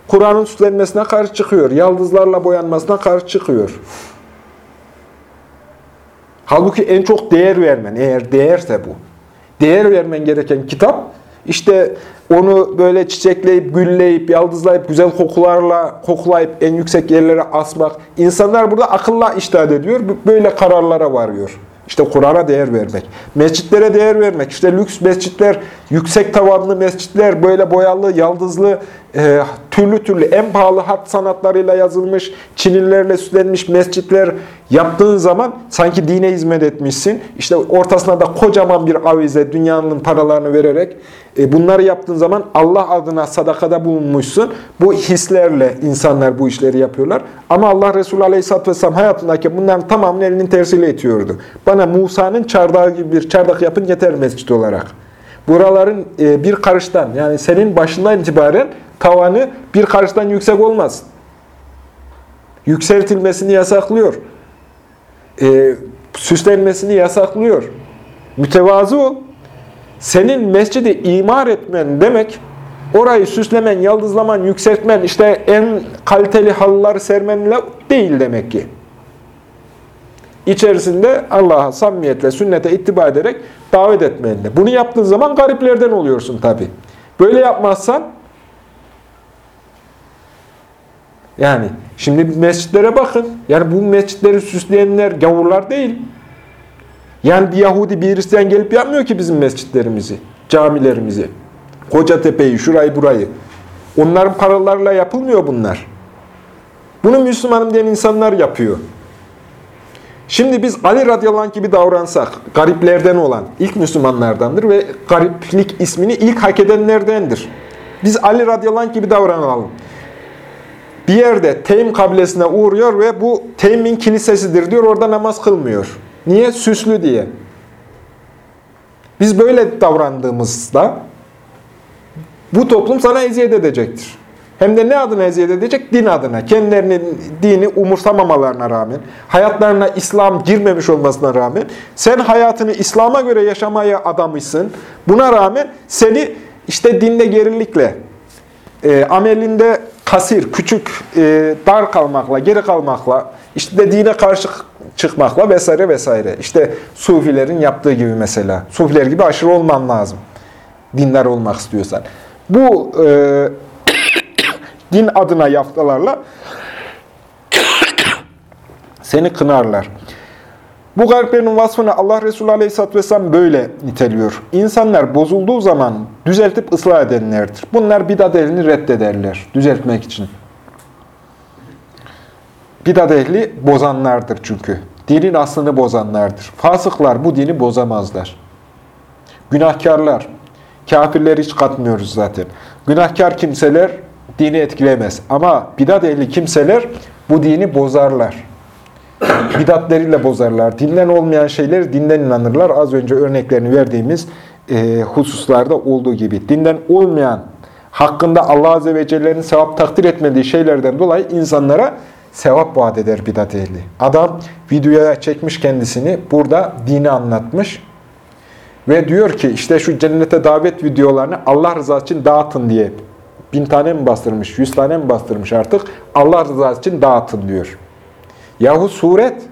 Kur'an'ın süslenmesine karşı çıkıyor. Yaldızlarla boyanmasına karşı çıkıyor. Halbuki en çok değer vermen, eğer değerse bu. Değer vermen gereken kitap, işte onu böyle çiçekleyip, gülleyip, yaldızlayıp, güzel kokularla koklayıp en yüksek yerlere asmak. İnsanlar burada akılla iştahat ediyor, böyle kararlara varıyor. İşte Kur'an'a değer vermek. Mescitlere değer vermek. İşte lüks mescitler, yüksek tavanlı mescitler, böyle boyalı, yaldızlı, e, türlü türlü en pahalı harp sanatlarıyla yazılmış, çinilerle süslenmiş mescitler yaptığın zaman sanki dine hizmet etmişsin. İşte ortasına da kocaman bir avize, dünyanın paralarını vererek e, bunları yaptığın zaman Allah adına sadakada bulunmuşsun. Bu hislerle insanlar bu işleri yapıyorlar. Ama Allah Resulü Aleyhisselatü Vesselam hayatındaki bunların tamamını elinin tersiyle itiyordu. Bana Musa'nın çardağı gibi bir çardak yapın yeter mescit olarak. Buraların e, bir karıştan yani senin başından itibaren tavanı bir karıştan yüksek olmaz. Yükseltilmesini yasaklıyor. E, süslenmesini yasaklıyor. Mütevazı ol. Senin mescidi imar etmen demek, orayı süslemen, yıldızlaman, yükseltmen, işte en kaliteli halıları sermenle değil demek ki. İçerisinde Allah'a samimiyetle, sünnete ittiba ederek davet etmenle. Bunu yaptığın zaman gariplerden oluyorsun tabi. Böyle yapmazsan yani şimdi mescitlere bakın. Yani bu mescitleri süsleyenler gavurlar değil. Yani bir Yahudi, bir Hristiyan gelip yapmıyor ki bizim mescitlerimizi, camilerimizi. Kocatepe'yi, şurayı, burayı. Onların paralarla yapılmıyor bunlar. Bunu Müslümanım diyen insanlar yapıyor. Şimdi biz Ali radıyallahu gibi davransak, gariplerden olan ilk Müslümanlardandır ve gariplik ismini ilk hak edenlerdendir. Biz Ali radıyallahu gibi davranalım. Bir yerde Teym kabilesine uğruyor ve bu Teym'in kilisesidir diyor, orada namaz kılmıyor. Niye? Süslü diye. Biz böyle davrandığımızda bu toplum sana eziyet edecektir. Hem de ne adına eziyet edecek? Din adına. Kendilerinin dini umursamamalarına rağmen, hayatlarına İslam girmemiş olmasına rağmen, sen hayatını İslam'a göre yaşamaya adamışsın. Buna rağmen seni işte dinde gerilikle, e, amelinde kasir, küçük, e, dar kalmakla, geri kalmakla, işte de dine karşı çıkmakla vesaire vesaire. İşte Sufilerin yaptığı gibi mesela. Sufiler gibi aşırı olman lazım. Dindar olmak istiyorsan. Bu e, din adına yaftalarla seni kınarlar. Bu gariplerin vasfını Allah Resulü Aleyhisselatü Vesselam böyle niteliyor. İnsanlar bozulduğu zaman düzeltip ıslah edenlerdir. Bunlar bidat ehlini reddederler düzeltmek için. Bidat ehli bozanlardır çünkü. Dinin aslını bozanlardır. Fasıklar bu dini bozamazlar. Günahkarlar, kafirleri hiç katmıyoruz zaten. Günahkar kimseler dini etkilemez. Ama bidat ehli kimseler bu dini bozarlar. Bidatleriyle bozarlar. Dinden olmayan şeyleri dinden inanırlar. Az önce örneklerini verdiğimiz e, hususlarda olduğu gibi. Dinden olmayan, hakkında Allah Azze ve Celle'nin sevap takdir etmediği şeylerden dolayı insanlara sevap vaat eder bidat ehli. Adam videoya çekmiş kendisini, burada dini anlatmış. Ve diyor ki işte şu cennete davet videolarını Allah rızası için dağıtın diye. Bin tane mi bastırmış, yüz tane mi bastırmış artık? Allah rızası için dağıtın diyor. Yahu suret,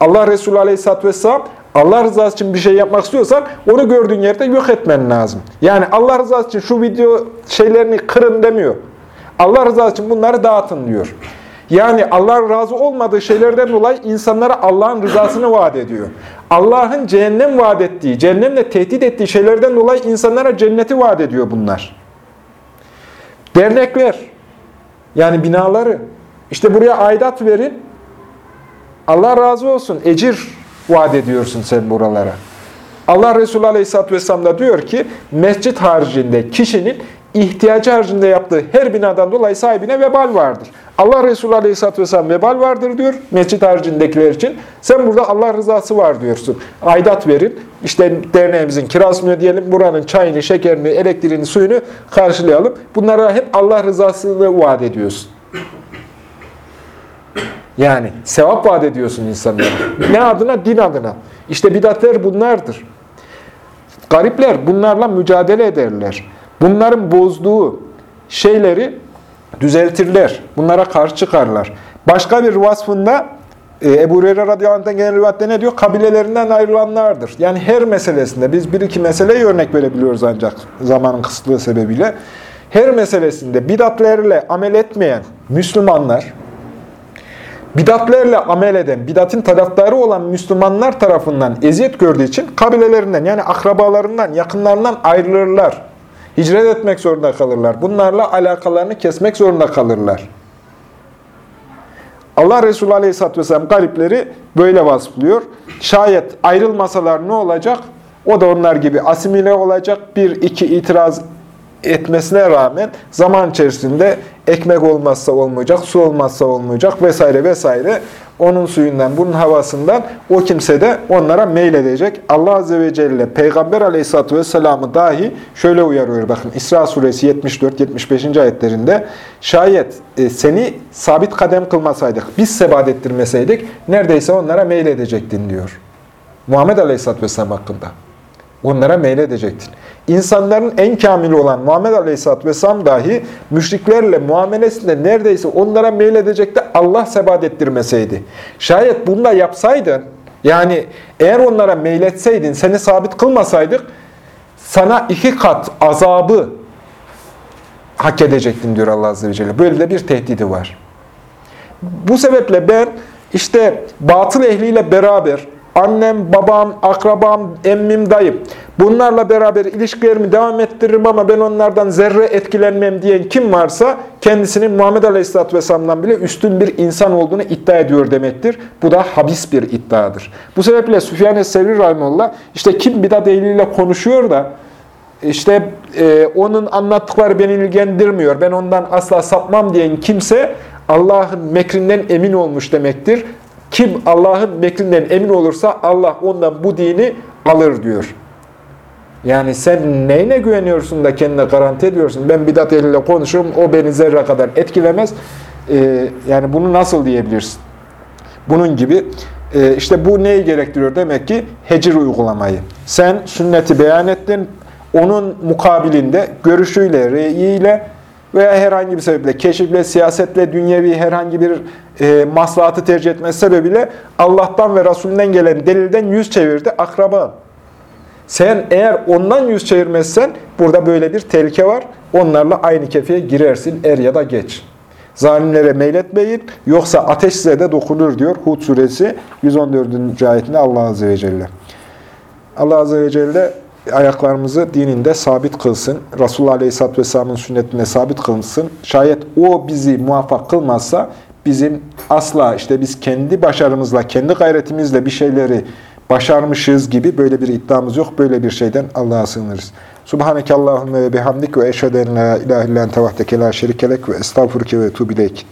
Allah Resulü Aleyhisselatü Vesselam Allah rızası için bir şey yapmak istiyorsan onu gördüğün yerde yok etmen lazım. Yani Allah rızası için şu video şeylerini kırın demiyor. Allah rızası için bunları dağıtın diyor. Yani Allah razı olmadığı şeylerden dolayı insanlara Allah'ın rızasını vaat ediyor. Allah'ın cehennem vaat ettiği, cehennemle tehdit ettiği şeylerden dolayı insanlara cenneti vaat ediyor bunlar. Dernekler, yani binaları, işte buraya aidat verin, Allah razı olsun, ecir vaat ediyorsun sen buralara. Allah Resulü Aleyhisselatü Vesselam da diyor ki, mescit haricinde kişinin ihtiyacı haricinde yaptığı her binadan dolayı sahibine vebal vardır. Allah Resulü Aleyhisselatü Vesselam vebal vardır diyor mescit haricindekiler için. Sen burada Allah rızası var diyorsun. Aidat verin. İşte derneğimizin kirasını ödeyelim. Buranın çayını, şekerini, elektriğini, suyunu karşılayalım. Bunlara hep Allah rızasını vaat ediyorsun. Yani sevap vaat ediyorsun insanlara. Ne adına? Din adına. İşte bidatler bunlardır. Garipler bunlarla mücadele ederler. Bunların bozduğu şeyleri düzeltirler. Bunlara karşı çıkarlar. Başka bir vasfında e, Ebu Hureyre radıyallahu anh'tan gelen rivayette ne diyor? Kabilelerinden ayrılanlardır. Yani her meselesinde, biz bir iki meseleyi örnek verebiliyoruz ancak zamanın kısıtlığı sebebiyle. Her meselesinde bidatlerle amel etmeyen Müslümanlar, bidatlerle amel eden, bidatın taraftarı olan Müslümanlar tarafından eziyet gördüğü için kabilelerinden yani akrabalarından, yakınlarından ayrılırlar. Hicret etmek zorunda kalırlar. Bunlarla alakalarını kesmek zorunda kalırlar. Allah Resulü Aleyhisselatü Vesselam garipleri böyle vasflıyor. Şayet ayrılmasalar ne olacak? O da onlar gibi asimile olacak. Bir, iki itiraz etmesine rağmen zaman içerisinde ekmek olmazsa olmayacak, su olmazsa olmayacak vesaire vesaire onun suyundan, bunun havasından o kimse de onlara meyledecek. Allah Azze ve Celle Peygamber Aleyhisselatü Vesselam'ı dahi şöyle uyarıyor. Bakın İsra Suresi 74-75. ayetlerinde şayet e, seni sabit kadem kılmasaydık, biz sebat ettirmeseydik neredeyse onlara meyledecektin diyor. Muhammed Aleyhisselatü Vesselam hakkında. Onlara meyledecektin. İnsanların en kamili olan Muhammed Aleyhisselatü Vesselam dahi müşriklerle muamelesinde neredeyse onlara meyledecek de Allah sebat ettirmeseydi. Şayet bunu da yapsaydın, yani eğer onlara meyletseydin, seni sabit kılmasaydık, sana iki kat azabı hak edecektin diyor Allah Azze ve Celle. Böyle de bir tehdidi var. Bu sebeple ben işte batıl ehliyle beraber annem, babam, akrabam, emmim, dayım. Bunlarla beraber ilişkilerimi devam ettiririm ama ben onlardan zerre etkilenmem diyen kim varsa kendisinin Muhammed Aleyhisselatü Vesselam'dan bile üstün bir insan olduğunu iddia ediyor demektir. Bu da habis bir iddiadır. Bu sebeple Süfyan-ı Sevri Rahimullah işte kim bidat ehliyle konuşuyor da işte e, onun anlattıkları beni ilgilendirmiyor, ben ondan asla sapmam diyen kimse Allah'ın mekrinden emin olmuş demektir. Kim Allah'ın mekrinden emin olursa Allah ondan bu dini alır diyor. Yani sen neyine güveniyorsun da kendine garanti ediyorsun? Ben bidat ehliyle konuşurum, o beni zerre kadar etkilemez. Ee, yani bunu nasıl diyebilirsin? Bunun gibi e, işte bu neyi gerektiriyor? Demek ki hecir uygulamayı. Sen sünneti beyan ettin, onun mukabilinde görüşüyle, reyiyle veya herhangi bir sebeple, keşifle, siyasetle, dünyevi herhangi bir e, maslahatı tercih etmesi sebebiyle Allah'tan ve Resulünden gelen delilden yüz çevirdi akraban. Sen eğer ondan yüz çevirmezsen burada böyle bir tehlike var. Onlarla aynı kefeye girersin er ya da geç. Zalimlere meyletmeyin yoksa ateş size de dokunur diyor Hud suresi 114. ayetinde Allah Azze ve Celle. Allah Azze ve Celle ayaklarımızı dininde sabit kılsın. Resulullah Aleyhisselatü Vesselam'ın sünnetinde sabit kılsın. Şayet o bizi muvaffak kılmazsa bizim asla işte biz kendi başarımızla, kendi gayretimizle bir şeyleri başarmışız gibi böyle bir iddiamız yok. Böyle bir şeyden Allah'a sığınırız. Subhaneke Allahümme ve bihamdik ve eşheden la ilahe illan tevahdeke la şerikelek ve estağfurke ve tubileyk.